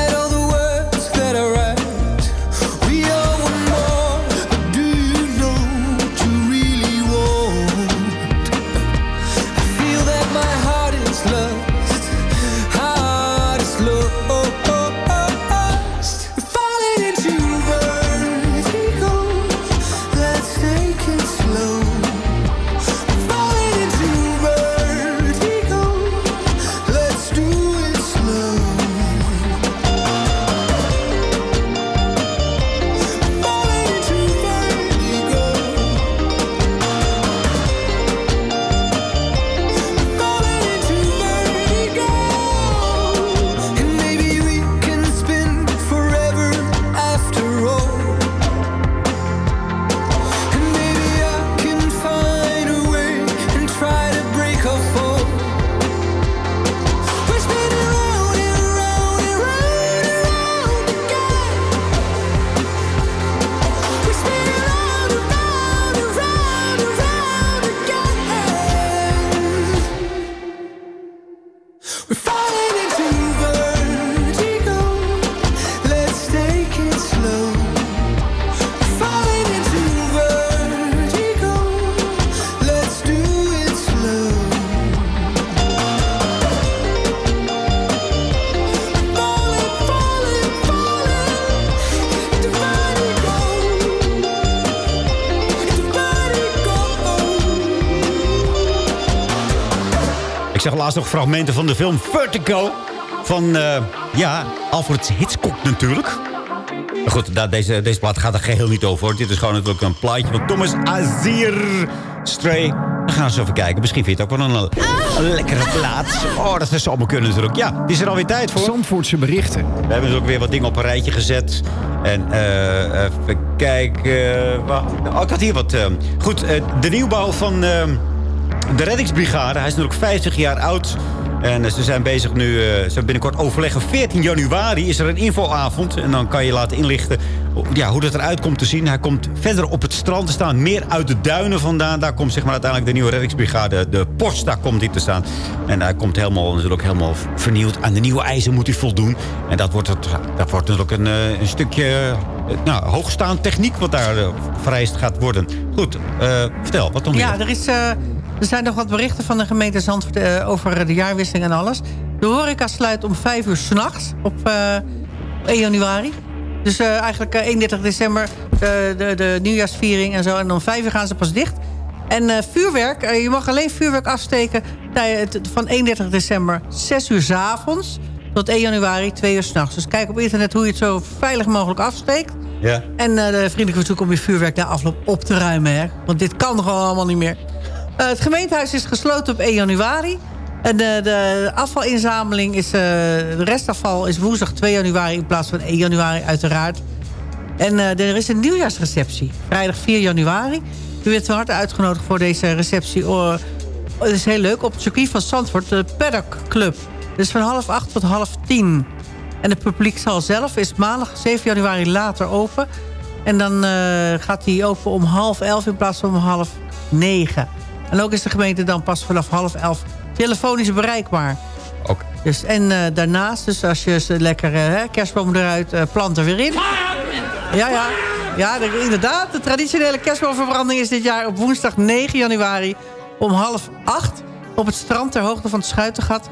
Nog fragmenten van de film Vertigo. Van, eh, ja, Alfred Hitchcock natuurlijk. Maar goed, daar, deze, deze plaat gaat er geheel niet over. hoor. Dit is gewoon natuurlijk een plaatje van Thomas Azier Stray. We gaan eens even kijken. Misschien vind je het ook wel een, een lekkere plaat. Oh, dat zou allemaal kunnen natuurlijk. Ja, het is er alweer tijd voor. Zandvoortse berichten. We hebben dus ook weer wat dingen op een rijtje gezet. En eh, even kijken. wacht. Oh, ik had hier wat. eh, goed, de nieuwbouw van de reddingsbrigade. Hij is natuurlijk 50 jaar oud. En eh, ze zijn bezig nu, eh, ze hebben binnenkort overleggen. 14 januari is er een infoavond. En dan kan je laten inlichten ja, hoe dat eruit komt te zien. Hij komt verder op het strand te staan. Meer uit de duinen vandaan. Daar komt zeg maar, uiteindelijk de nieuwe reddingsbrigade. De post, daar komt hij te staan. En hij komt helemaal, natuurlijk helemaal vernieuwd. Aan de nieuwe eisen moet hij voldoen. En dat wordt, het, dat wordt natuurlijk een, eh, een stukje nou, hoogstaand techniek... wat daar vereist gaat worden. Goed, vertel, wat dan? Ja, er, is, er zijn nog wat berichten van de gemeente Zandvoort... eh, over de jaarwisseling en alles. De horeca sluit om 5 uur s'nachts op eh, 1 januari. Dus eh, eigenlijk eh, 31 december de, de, de nieuwjaarsviering en zo. En om 5 uur gaan ze pas dicht. En eh, vuurwerk, eh, je mag alleen vuurwerk afsteken... van 31 december 6 uur 's avonds tot 1 januari 2 uur s'nachts. Dus kijk op internet hoe je het zo veilig mogelijk afsteekt. Ja. En eh, de vriendelijke verzoek om je vuurwerk na afloop op te ruimen. Hè? Want dit kan gewoon allemaal niet meer. Eh, het gemeentehuis is gesloten op 1 januari. En de, de afvalinzameling is... eh, de restafval is woensdag 2 januari in plaats van 1 januari uiteraard. En eh, er is een nieuwjaarsreceptie. Vrijdag 4 januari. U bent van harte uitgenodigd voor deze receptie. Oh, het is heel leuk. Op het circuit van Zandvoort, de Paddock Club. Dus van half acht tot half tien. En de publiekzaal zelf is maandag 7 januari later open. En dan eh, gaat die open om half elf in plaats van om half negen. En ook is de gemeente dan pas vanaf half elf telefonisch bereikbaar. Oké. Dus, en eh, daarnaast, dus als je ze lekker eh, hè, kerstboom eruit, eh, plant er weer in. Ja, ja. Ja, de- inderdaad. De traditionele kerstboomverbranding is dit jaar op woensdag 9 januari om half acht op het strand ter hoogte van het Schuitengat.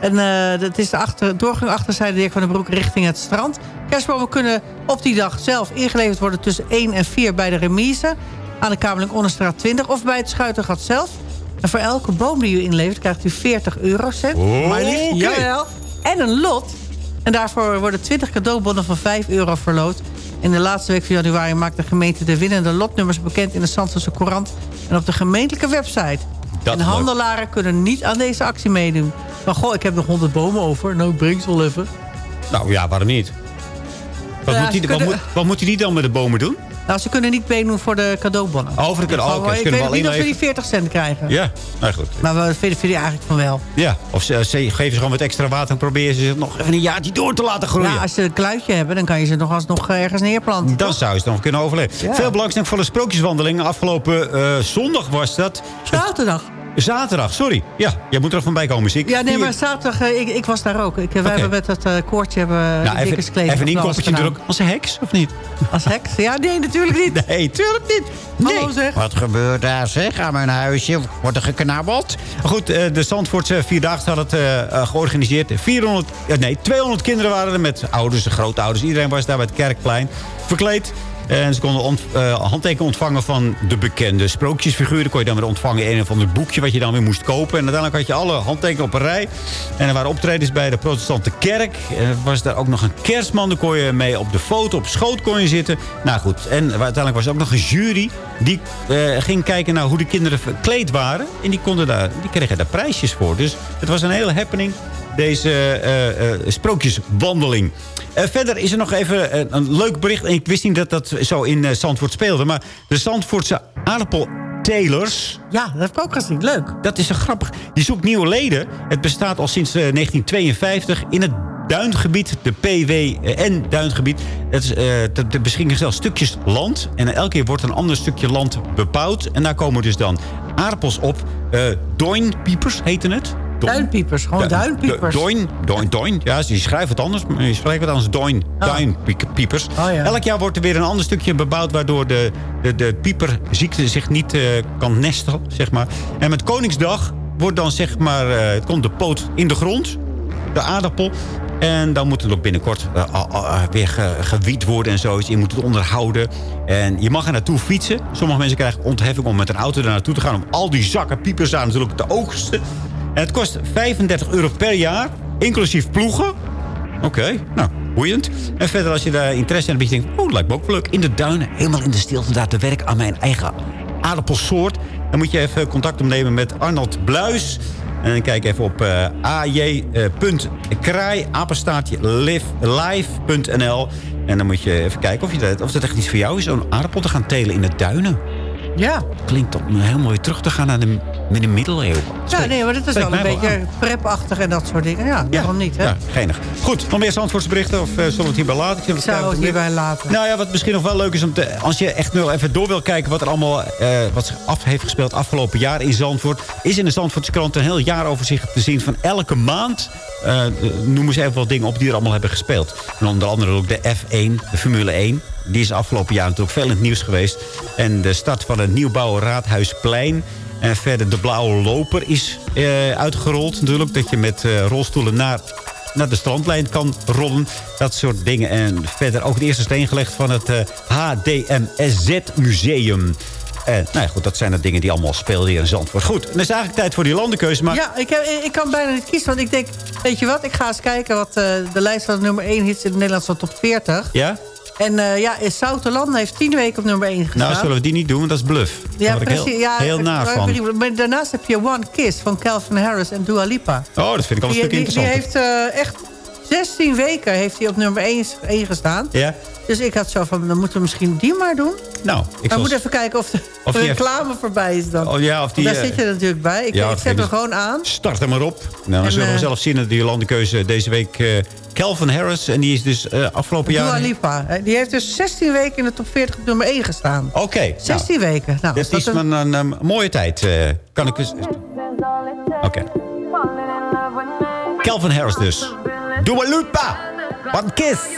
En eh, dat is de achter, doorgang achterzijde Dirk van den Broek richting het strand. Kerstbomen kunnen op die dag zelf ingeleverd worden tussen 1 en 4 bij de remise aan de Kamerling Onderstraat 20 of bij het Schuitengat zelf. En voor elke boom die u inlevert krijgt u 40 eurocent. Oh, maar liefst, oké. jawel. En een lot. En daarvoor worden 20 cadeaubonnen van 5 euro verloot. In de laatste week van januari maakt de gemeente de winnende lotnummers bekend in de Zandvoortse Courant en op de gemeentelijke website. Dat en leuk. handelaren kunnen niet aan deze actie meedoen. Maar goh, ik heb nog 100 bomen over. Nou, breng ze wel even. Nou ja, waarom niet? Wat, Ja, moet die, wat, moet, wat moet hij dan met de bomen doen? Nou, ze kunnen niet meedoen voor de cadeaubonnen. Oh, voor de oh, oké, ze ik kunnen weet niet of ze die inleveren. 40 cent krijgen. Ja, nou goed. Maar we vinden, vinden eigenlijk van wel. Ja, of ze, ze geven ze gewoon wat extra water en proberen ze nog even een jaartje door te laten groeien. Ja, als ze een kluitje hebben, dan kan je ze nog alsnog ergens neerplanten. Dan zou je het nog kunnen overleven. Ja. Veel belangstelling voor de sprookjeswandeling. Afgelopen eh, zondag was dat. Zaterdag. Zaterdag, sorry. Ja, jij moet er nog van bij komen, zie ik. Ja, nee, maar zaterdag, eh, ik, ik was daar ook. Ik, eh, wij hebben met dat eh, koortje hebben, Nou, de even, dikkerskleding even een inkoppertje drukken. Als een heks, of niet? Als heks? Ja, nee, natuurlijk niet. Nee, tuurlijk niet. Hallo zeg. Wat gebeurt daar zeg? Aan mijn huisje wordt er geknabbeld. Goed, eh, de Zandvoortse Vierdaagse had het georganiseerd. 400, eh, nee, 200 kinderen waren er met ouders en grootouders. Iedereen was daar bij het Kerkplein verkleed. En ze konden ont, eh, ontvangen van de bekende sprookjesfiguren. Kon je dan weer ontvangen in een van het boekje wat je dan weer moest kopen. En uiteindelijk had je alle handtekeningen op een rij. En er waren optredens bij de protestante kerk. Er was daar ook nog een kerstman. Daar kon je mee op de foto, op schoot kon je zitten. Nou goed, en uiteindelijk was er ook nog een jury. Die eh, ging kijken naar hoe de kinderen verkleed waren. En die, konden daar, die kregen daar prijsjes voor. Dus het was een hele happening. Deze eh, eh, sprookjeswandeling. Verder is er nog even een leuk bericht. En ik wist niet dat dat zo in Zandvoort speelde. Maar de Zandvoortse aardappeltelers... Ja, dat heb ik ook gezien. Leuk. Dat is zo grappig. Die zoekt nieuwe leden. Het bestaat al sinds eh, 1952 in het duingebied, de PWN-duingebied. Het is eh, te, te beschikking gesteld stukjes land. En elke keer wordt een ander stukje land bebouwd. En daar komen dus dan aardappels op. Eh doinpiepers heten het. Duinpiepers, gewoon Du- duinpiepers. du- Doin, doin, doin. Ja, ze schrijven het anders. maar Je spreekt het anders. Doin, duinpiepers. Oh, ja. Elk jaar wordt er weer een ander stukje bebouwd... waardoor de, de, de pieperziekte zich niet eh, kan nestelen, zeg maar. En met Koningsdag wordt dan, zeg maar... het komt de poot in de grond, de aardappel... En dan moet het ook binnenkort eh, ah, weer ge, gewiet worden en zo. Dus je moet het onderhouden. En je mag er naartoe fietsen. Sommige mensen krijgen ontheffing om met een auto er naartoe te gaan... om al die zakken piepers daar natuurlijk te oogsten. En het kost 35 euro per jaar, inclusief ploegen. Oké, nou, boeiend. En verder als je daar interesse in hebt, dat je oh, lijkt me ook leuk. In de duinen, helemaal in de stilte, daar te werk aan mijn eigen aardappelsoort. Dan moet je even contact opnemen met Arnold Bluis. En dan kijk even op eh aj.kraai, apenstaartje, live.nl. En dan moet je even kijken of, je dat, of dat echt iets voor jou is... om aardappel te gaan telen in de duinen. Ja. Klinkt om heel mooi terug te gaan naar de, met de middeleeuwen. Ja, nee, maar dat is wel een beetje prepachtig en dat soort dingen. Ja, waarom niet, hè? Ja, genig. Goed, nog meer Zandvoortse berichten? Of eh, zullen we het hierbij laten? Ik Ik zou het hierbij laten. Nou ja, wat misschien nog wel leuk is om te... Als je echt nog even door wil kijken wat er allemaal eh, wat zich af heeft gespeeld afgelopen jaar in Zandvoort... is in de Zandvoortse krant een heel jaaroverzicht te zien van elke maand. eh noemen ze even wat dingen op die er allemaal hebben gespeeld. En onder andere ook de F1, de Formule 1. Die is afgelopen jaar natuurlijk veel in het nieuws geweest. En de start van het nieuwbouw Raadhuisplein... En verder de blauwe loper is eh, uitgerold natuurlijk. Dat je met eh, rolstoelen naar, naar de strandlijn kan rollen. Dat soort dingen. En verder ook de eerste steen gelegd van het eh, HDMSZ-museum. En nou ja, goed, dat zijn de dingen die allemaal speelden hier in Zandvoort. Goed, dan is eigenlijk tijd voor die landenkeuze. Maar Ja, ik, heb, ik kan bijna niet kiezen. Want ik denk, weet je wat? Ik ga eens kijken wat de lijst van nummer 1 hits in de Nederlandse top 40. ja? En eh ja, Zouterland heeft 10 weken op nummer 1 gestaan. Nou, zullen we die niet doen, want dat is bluff. Ja, precies. heel, ja, heel naar van. Maar daarnaast heb je One Kiss van Calvin Harris en Dua Lipa. Oh, dat vind ik al een die, stuk die, die interessanter. heeft eh, echt 16 weken heeft hij op nummer 1, 1 gestaan. Ja? Dus ik had zo van, dan moeten we misschien die maar doen. Nou, ik maar moeten even kijken of de Of reclame voorbij is dan. Oh ja, of die... Daar eh, zit je natuurlijk bij. Ik, ja, ik zet dus- hem gewoon aan. Start hem maar op. Nou, dan En, zullen we eh, zelf zien dat die landenkeuze deze week... eh Calvin Harris, en die is dus eh, afgelopen jaar... Dua Lipa. Die heeft dus 16 weken in de top 40 op nummer 1 gestaan. Oké. 16 weken. Nou, dat is een- een, een, mooie tijd. eh, kan ik... eens- Oké. Calvin Harris dus. Dua Lipa. One kiss.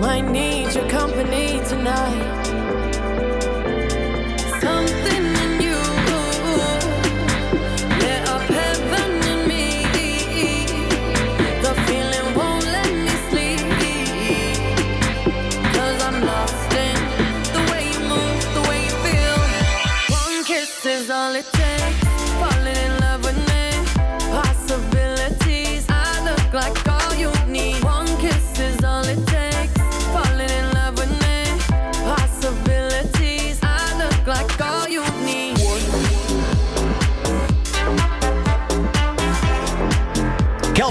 Might need your company tonight.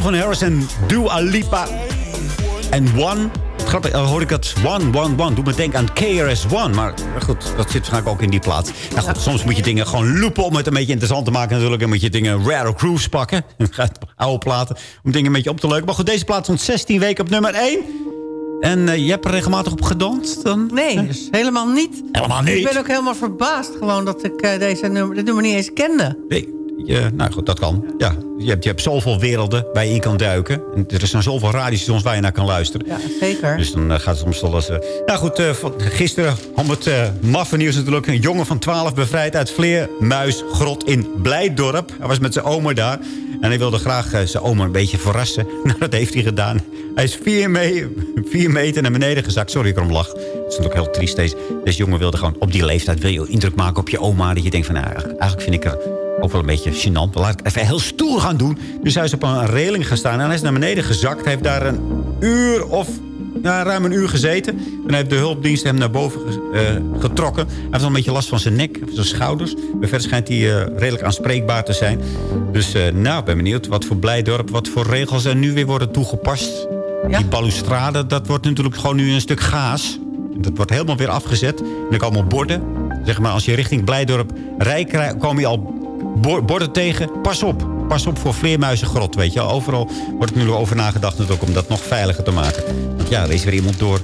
Calvin Harris en Dua Lipa. En One. Grappig, dan hoor ik dat One, One, One. Doe me denken aan KRS-One. Maar goed, dat zit waarschijnlijk ook in die plaats. Nou goed, soms moet je dingen gewoon loepen om het een beetje interessant te maken. Natuurlijk en moet je dingen Rare Cruise pakken. Oude platen. Om dingen een beetje op te leuken. Maar goed, deze plaat stond 16 weken op nummer 1. En eh, je hebt er regelmatig op gedanst dan? Nee, dus helemaal niet. Helemaal niet? Ik ben ook helemaal verbaasd gewoon dat ik eh, deze nummer, dit nummer niet eens kende. Nee, je- nou goed, dat kan. Ja, je, hebt, je hebt zoveel werelden waar je in kan duiken. En er zijn zoveel radiostations waar je naar kan luisteren. Ja, zeker. Dus dan eh, gaat het soms wel eens... eh, Nou goed, eh, gisteren om het maffe nieuws natuurlijk. Een jongen van 12 bevrijd uit Vleermuisgrot in Blijdorp. Hij was met zijn oma daar. En hij wilde graag zijn oma een beetje verrassen. Nou, dat heeft hij gedaan. Hij is vier, vier meter naar beneden gezakt. Sorry, ik erom lach. Het is natuurlijk heel triest. Deze, deze jongen wilde gewoon op die leeftijd... wil je indruk maken op je oma. Dat je denkt van, nou, eigenlijk eigenlijk vind ik er ook wel een beetje gênant. Laat ik even heel stoer gaan doen. Dus hij is op een reling gaan staan en hij is naar beneden gezakt. Hij heeft daar een uur of ja, ruim een uur gezeten. En hij heeft de hulpdienst hem naar boven eh, getrokken. Hij heeft wel een beetje last van zijn nek, van zijn schouders. Maar verder schijnt hij eh, redelijk aanspreekbaar te zijn. Dus eh, nou, ik ben benieuwd wat voor Blijdorp, wat voor regels er nu weer worden toegepast. Die balustrade, dat wordt natuurlijk gewoon nu een stuk gaas. Dat wordt helemaal weer afgezet. En er komen allemaal borden. Zeg maar, als je richting Blijdorp rijdt, kom je al borden tegen. Pas op. Pas op voor vleermuizengrot, weet je. Overal wordt er nu over nagedacht natuurlijk om dat nog veiliger te maken. Want ja, er is weer iemand door,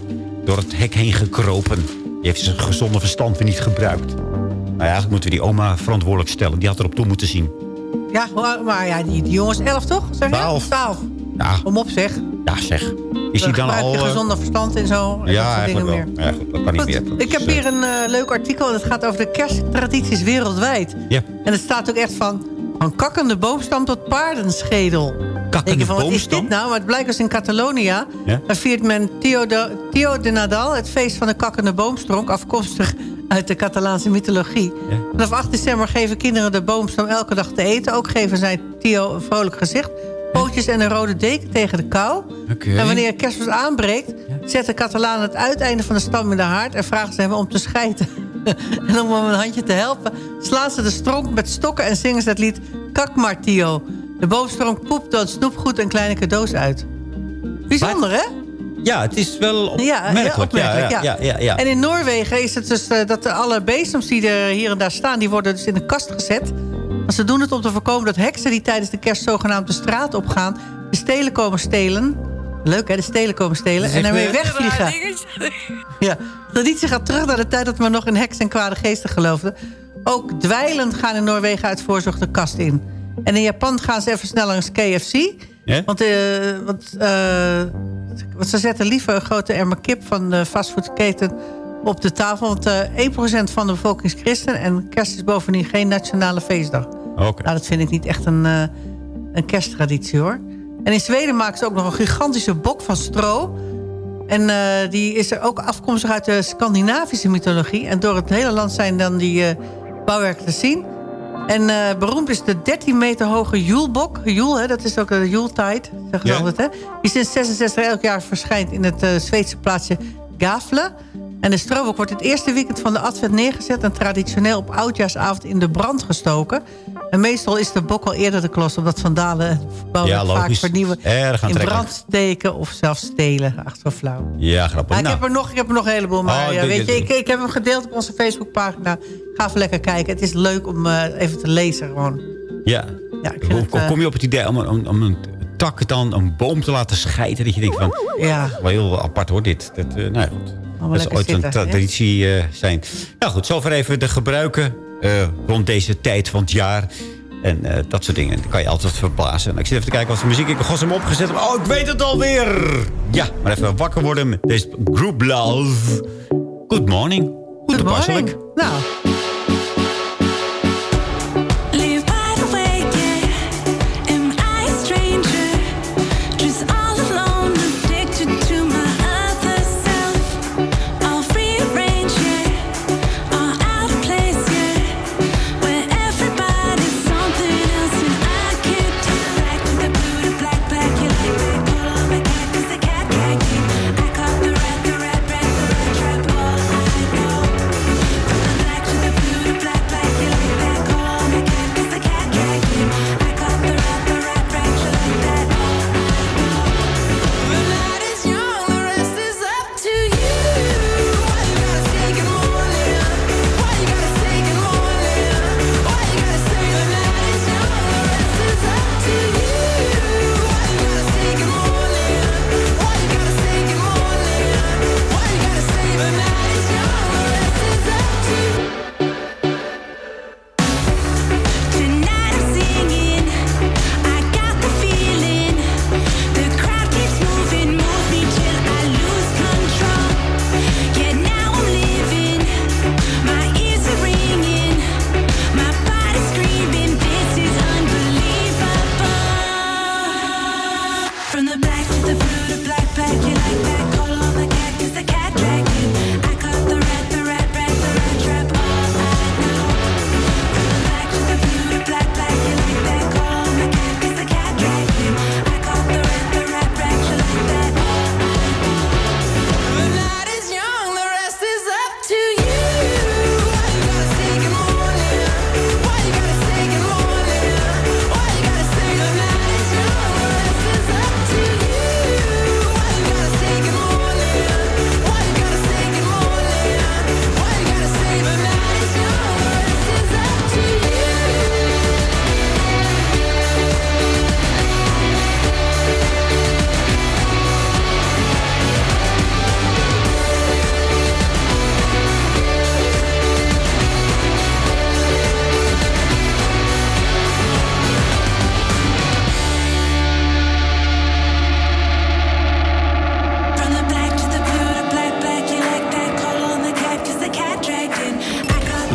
door het hek heen gekropen. Die heeft zijn gezonde verstand weer niet gebruikt. Nou ja, eigenlijk moeten we die oma verantwoordelijk stellen. Die had erop toe moeten zien. Ja, maar, ja, die, die jongens 11 toch? Zeg je? Twaalf. 12. Ja, Kom op zeg. ja zeg. Is hij dan al... je eh, gezonde verstand en zo. En dat ja, soort eigenlijk wel. meer. Ja, goed, dat kan niet meer. Ik heb Dus, eh, een eh, leuk artikel. en Het gaat over de kersttradities wereldwijd. Ja. En het staat ook echt van... Van kakkende boomstam tot paardenschedel. Kakkende van, wat is boomstam? dit nou? Maar het blijkt dus in Catalonia. Ja? Daar viert men Tio de, Tio de Nadal, het feest van de kakkende boomstronk... afkomstig uit de Catalaanse mythologie. Vanaf 8 december geven kinderen de boomstam elke dag te eten. Ook geven zij Tio een vrolijk gezicht. Pootjes en een rode deken tegen de kou. En wanneer kerstmis aanbreekt... zetten Catalanen het uiteinde van de stam in de haard... en vragen ze hem om te schijten. en om hem een handje te helpen... slaan ze de stronk met stokken en zingen ze het lied... Kak maar, Tio. De boomstronk poept dan snoepgoed en kleine cadeaus uit. Bijzonder, hè? Ja, het is wel opmerkelijk. ja, ja, ja. En in Noorwegen is het dus eh, dat alle bezems die er hier en daar staan... die worden dus in een kast gezet. Maar ze doen het om te voorkomen dat heksen die tijdens de kerst zogenaamd de straat opgaan... de stelen komen stelen. Leuk hè, de stelen komen stelen. En daarmee wegvliegen. Ja, traditie gaat terug naar de tijd dat men nog in heks en kwade geesten geloofde. Ook dweilend gaan in Noorwegen uit voorzorg de kast in. En in Japan gaan ze even snel langs KFC. Ja? Want, eh, want, eh, want ze zetten liever een grote emmer kip van de fastfoodketen op de tafel. Want eh 1% van de bevolking is christen. En kerst is bovendien geen nationale feestdag. Oké. Nou, dat vind ik niet echt een, eh, een kersttraditie hoor. En in Zweden maken ze ook nog een gigantische bok van stro. En eh, die is er ook afkomstig uit de Scandinavische mythologie. En door het hele land zijn dan die eh, bouwwerken te zien. En eh, beroemd is de 13 meter hoge Joelbok. Joel, hè, dat is ook de Yuletide, zeggen ze Ja. altijd. Hè? Die sinds 66 elk jaar verschijnt in het eh, Zweedse plaatsje Gafle. En de strobok wordt het eerste weekend van de advent neergezet... en traditioneel op oudjaarsavond in de brand gestoken. En meestal is de bok al eerder de klos... omdat vandalen bouwwerk Ja, vaak vernieuwen... In brand steken of zelfs stelen. Ach, zo flauw. Ja, grappig. Ja, ik, Nou, heb er nog, ik heb er nog een heleboel, maar Oh, ja, doe- weet je, ik, ik heb hem gedeeld op onze Facebookpagina. Ga even lekker kijken. Het is leuk om eh, even te lezen gewoon. ja. Ja, ik Hoe het, eh, kom je op het idee om, om, om een tak dan een boom te laten scheiden? Dat je denkt van, Ja. wel heel apart hoor dit. Dat, eh, nou ja, goed. Dat is ooit een zitten, traditie eh, zijn. Nou goed, zover even de gebruiken eh, rond deze tijd van het jaar. En dat soort dingen. Dan kan je altijd verplaatsen. En ik zit even te kijken wat voor muziek ik gos hem opgezet heb. Oh, ik weet het alweer. Ja, maar even wakker worden met deze Group Love. Good morning. Goed toepasselijk. Nou,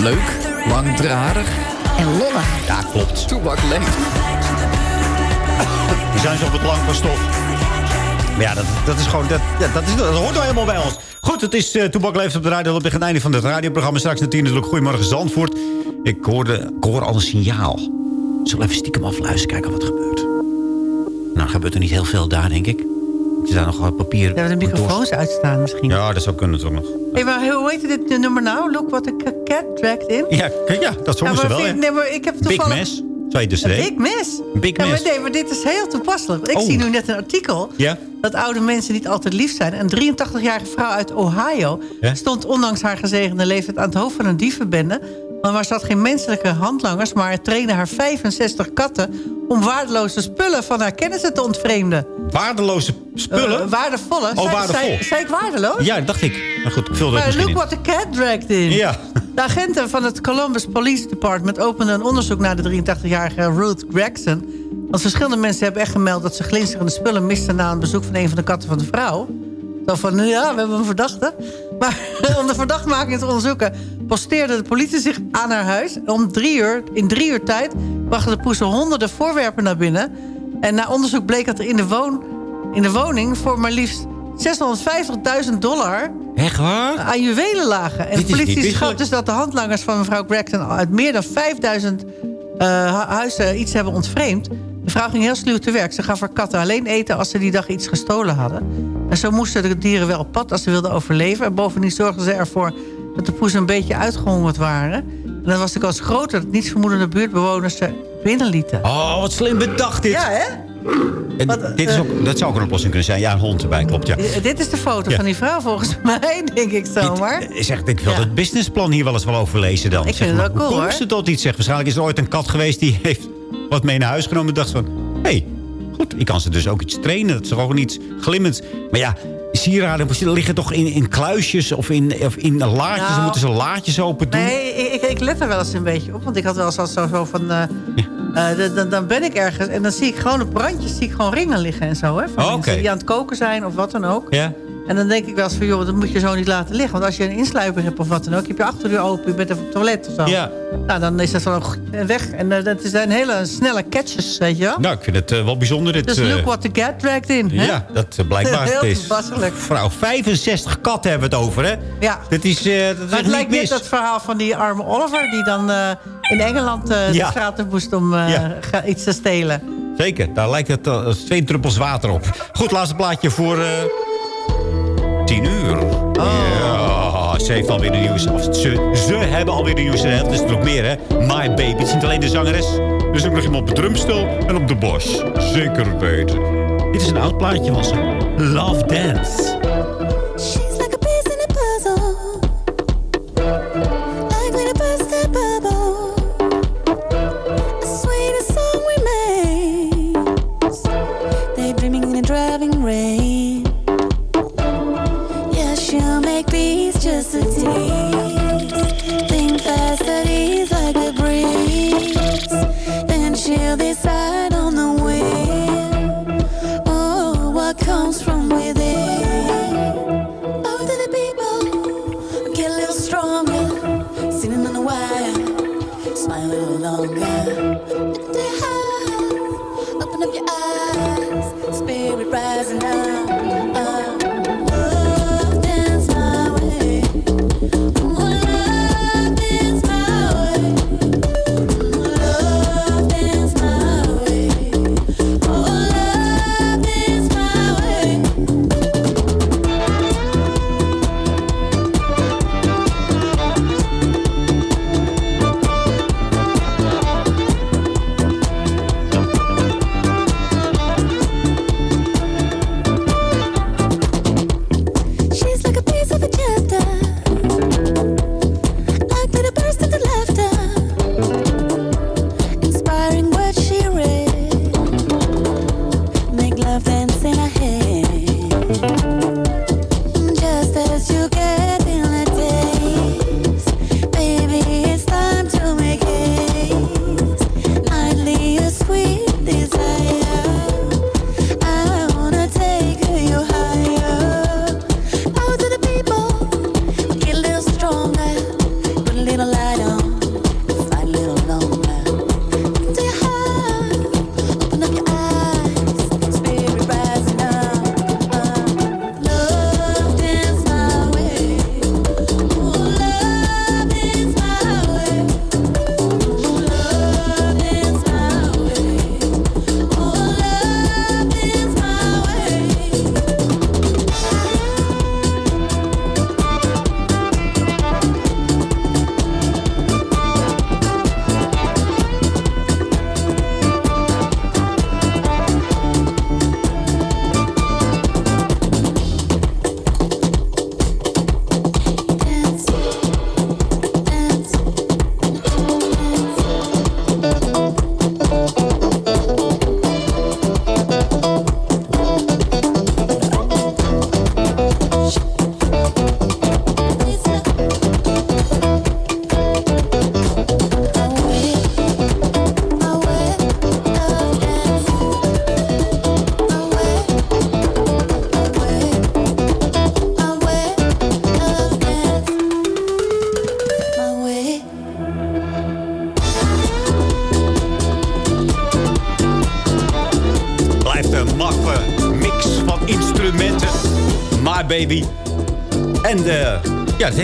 Leuk, langdradig en lollig. Ja, klopt. Toebak leeft. Die zijn zo op het lang van stof. Maar ja, dat, dat is gewoon... Dat, ja, dat, is, dat hoort nou helemaal bij ons. Goed, het is uh, Toebak leeft op de radio. Dat het einde van het radioprogramma. Straks naar tien natuurlijk Goedemorgen Zandvoort. Ik, hoorde, ik hoor al een signaal. Zullen we even stiekem afluisteren, kijken wat er gebeurt. Nou, gebeurt er niet heel veel daar, denk ik. Er zijn nog wat papier. Ja, de microfoons uitstaan misschien. Ja, dat zou kunnen toch nog. Hey, maar hoe heet dit nummer nou? Look what a cat dragged in. Ja, ja dat zongen Ja, ze wel, nee, maar ik heb toevallig... Big Mess, zou je dus Een zeggen. Big Miss. Big Ja, maar nee, maar dit is heel toepasselijk. Ik Oh. zie nu net een artikel Ja? dat oude mensen niet altijd lief zijn. Een 83-jarige vrouw uit Ohio Ja? stond ondanks haar gezegende leeftijd aan het hoofd van een dievenbende. Maar ze had geen menselijke handlangers, maar trainde haar 65 katten om waardeloze spullen van haar kennissen te ontvreemden. Waardeloze spullen? Eh, waardevolle. Oh, waardevol. Zei, zei ik waardeloos? Ja, dat dacht ik. Maar goed, ik vulde het Maar misschien look what the cat dragged in. Ja. De agenten van het Columbus Police Department openden een onderzoek naar de 83-jarige Ruth Gregson. Want verschillende mensen hebben echt gemeld dat ze glinsterende spullen misten na een bezoek van een van de katten van de vrouw. Zo van, ja, we hebben een verdachte. Maar om de verdachtmaking te onderzoeken... posteerde de politie zich aan haar huis. Om drie uur, in drie uur tijd brachten de poesen honderden voorwerpen naar binnen. En na onderzoek bleek dat er in de, woon, in de woning... voor maar liefst 650.000 dollar Echt waar? aan juwelen lagen. En Dit de politie schat dus dat de handlangers van mevrouw Gregson... uit meer dan 5000 eh, hu- huizen iets hebben ontvreemd. De vrouw ging heel sluw te werk. Ze gaf haar katten alleen eten als ze die dag iets gestolen hadden. En zo moesten de dieren wel op pad als ze wilden overleven. En bovendien zorgden ze ervoor dat de poezen een beetje uitgehongerd waren. En dan was de kans groter dat nietsvermoedende buurtbewoners ze binnenlieten. Oh, wat slim bedacht dit. Ja, hè? En dit is ook, dat zou ook een oplossing kunnen zijn. Ja, een hond erbij, klopt, ja. Eh, Dit is de foto Ja. van die vrouw volgens mij, denk ik zomaar. Is echt, ik wil het businessplan hier wel eens wel overlezen dan. Ik Zeg vind het maar, wel Hoe cool, komt hoor. ze tot iets? Zeg, waarschijnlijk is er ooit een kat geweest die heeft wat mee naar huis genomen. En dacht van, hé, hey, goed, ik kan ze dus ook iets trainen. Dat is gewoon iets glimmends. Maar ja, sieraden liggen toch in, in kluisjes of in, of in laadjes. Nou, Dan moeten ze laadjes open doen. Nee, ik, ik, let er wel eens een beetje op. Want ik had wel eens zo, zo van... eh, eh, dan- dan, dan ben ik ergens en dan zie ik gewoon op brandjes zie ik gewoon ringen liggen en zo. Hè, van Oh, die aan het koken zijn of wat dan ook. Ja? En dan denk ik wel eens van, joh, dat moet je zo niet laten liggen. Want als je een insluiper hebt of wat dan ook, heb je achterdeur open, je bent even op het toilet of zo. Ja. Nou, dan is dat zo weg. En eh, dat zijn hele snelle catches, weet je wel. Nou, ik vind het eh, wel bijzonder. Dit, Dus eh, look what the cat dragged in. Hè? Ja, dat eh, blijkbaar Heel het is. toepasselijk. Vrouw, 65 katten hebben we het over, hè? Ja. Dat is, eh dat is het lijkt net mis. dat verhaal van die arme Oliver... die dan eh, in Engeland eh, Ja. de straat op moest om eh, Ja. iets te stelen. Zeker, daar lijkt het eh, als twee druppels water op. Goed, laatste plaatje voor 10 uur. Ja, ze heeft alweer de nieuws. Ze, ze hebben alweer de nieuws. Het is er nog meer, hè? My Baby. Het is niet alleen de zangeres. Er is ook nog iemand op de drumstel en op de bos. Zeker weten. Dit is een oud plaatje van ze. Love Dance. Open up your eyes, spirit rising up.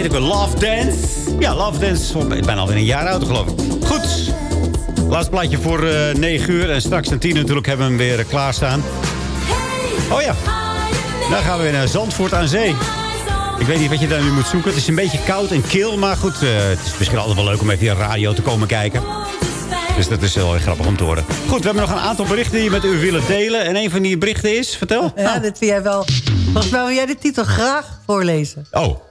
Heet ook wel Love Dance. Ja, Love Dance. Ik ben alweer een jaar oud, geloof ik. Goed. Laatste plaatje voor eh 9 uur. En straks een 10 natuurlijk hebben we hem weer eh, klaarstaan. Oh ja. Dan gaan we weer naar Zandvoort aan Zee. Ik weet niet wat je daar nu moet zoeken. Het is een beetje koud en kil. Maar goed, eh, het is misschien altijd wel leuk om even via radio te komen kijken. Dus dat is wel heel grappig om te horen. Goed, we hebben nog een aantal berichten die we met u willen delen. En een van die berichten is, vertel. Ja, dit vind jij wel... Volgens mij wil jij de titel graag voorlezen. Oh.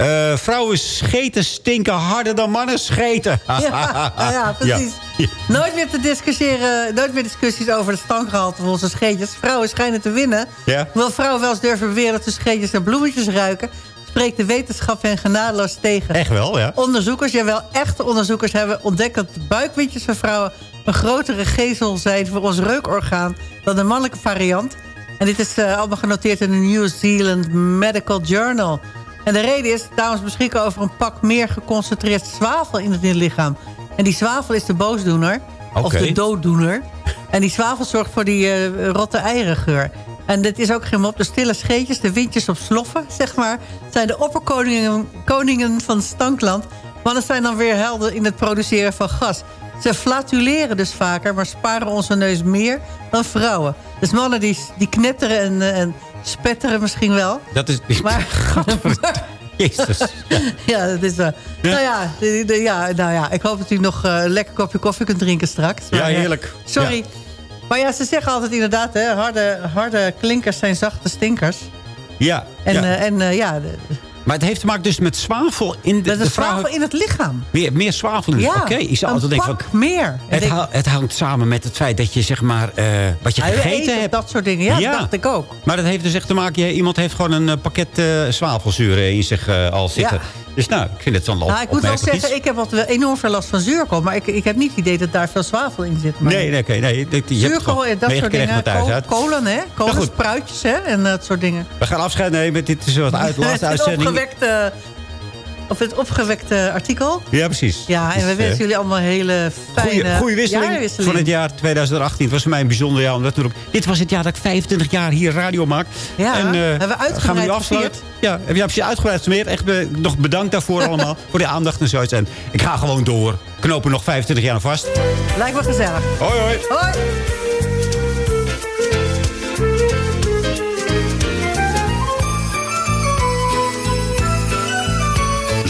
Eh, vrouwen scheten stinken harder dan mannen scheten. Ja, ja precies. Ja. Nooit meer te discussiëren, nooit meer discussies over het stankgehalte van onze scheetjes. Vrouwen schijnen te winnen. Ja. Hoewel vrouwen wel eens durven beweren dat hun scheetjes naar bloemetjes ruiken... spreekt de wetenschap hen genadeloos tegen. Echt wel, ja. Onderzoekers, jawel echte onderzoekers, hebben ontdekt dat de buikwindjes van vrouwen... een grotere gezel zijn voor ons reukorgaan dan de mannelijke variant. En dit is eh, allemaal genoteerd in de New Zealand Medical Journal. En de reden is, dames beschikken over een pak meer geconcentreerd zwavel in het lichaam. En die zwavel is de boosdoener, of de dooddoener. En die zwavel zorgt voor die eh, rotte eierengeur. En dit is ook geen mop. De stille scheetjes, de windjes op sloffen, zeg maar... zijn de opperkoningen koningen van Stankland. Mannen zijn dan weer helden in het produceren van gas. Ze flatuleren dus vaker, maar sparen onze neus meer dan vrouwen. Dus mannen die, die knetteren en, eh, en spetteren misschien wel. Dat is... Maar, Jezus. Ja. ja, dat is wel. Nou, ja, de- de- ja, nou ja, ik hoop dat u nog eh, een lekker kopje koffie kunt drinken straks. Ja, Maar, eh, heerlijk. Sorry. Ja. Maar ja, ze zeggen altijd inderdaad, hè, harde, harde klinkers zijn zachte stinkers. Ja, En ja. en, eh, ja maar het heeft te maken dus met zwavel in de, dat is zwavel in het lichaam. Meer, meer zwavel in Ja, Oké, ik zou een altijd denken pak van... meer. Het, denk- het hangt samen met het feit dat je zeg maar eh, wat je gegeten hebt. dat soort dingen. Ja, dat dacht ik ook. Maar dat heeft dus echt te maken... ja, iemand heeft gewoon een eh, pakket zwavelzuren in zich al zitten. Ja. Dus nou, ik vind het op, Nou, ik moet wel zeggen, iets. ik heb wat enorm veel last van zuurkool. Maar ik, ik heb niet het idee dat daar veel zwavel in zit. Maar Nee, nee, nee, je het Zuurkool en dat soort dingen. Kolen, hè? Kolen, Nou, goed. spruitjes, hè? En dat soort dingen. We gaan afscheid nemen. Dit is wat uit, laatste Het uitzending. opgewekte, of het opgewekte artikel. Ja, precies. Ja, en we Dus, wensen eh, jullie allemaal een hele fijne Goeie, goeie wisseling van het jaar 2018. Het was voor mij een bijzonder jaar. Omdat natuurlijk, dit was het jaar dat ik 25 jaar hier radio maak. Ja, en, eh, hebben we uitgebreid gaan we nu afsluiten? Ja, heb je precies uitgebreid gesmeerd. Echt be- nog bedankt daarvoor allemaal. voor de aandacht en zoiets. En ik ga gewoon door. Knopen nog 25 jaar vast. Lijkt me gezellig. Hoi, hoi. Hoi.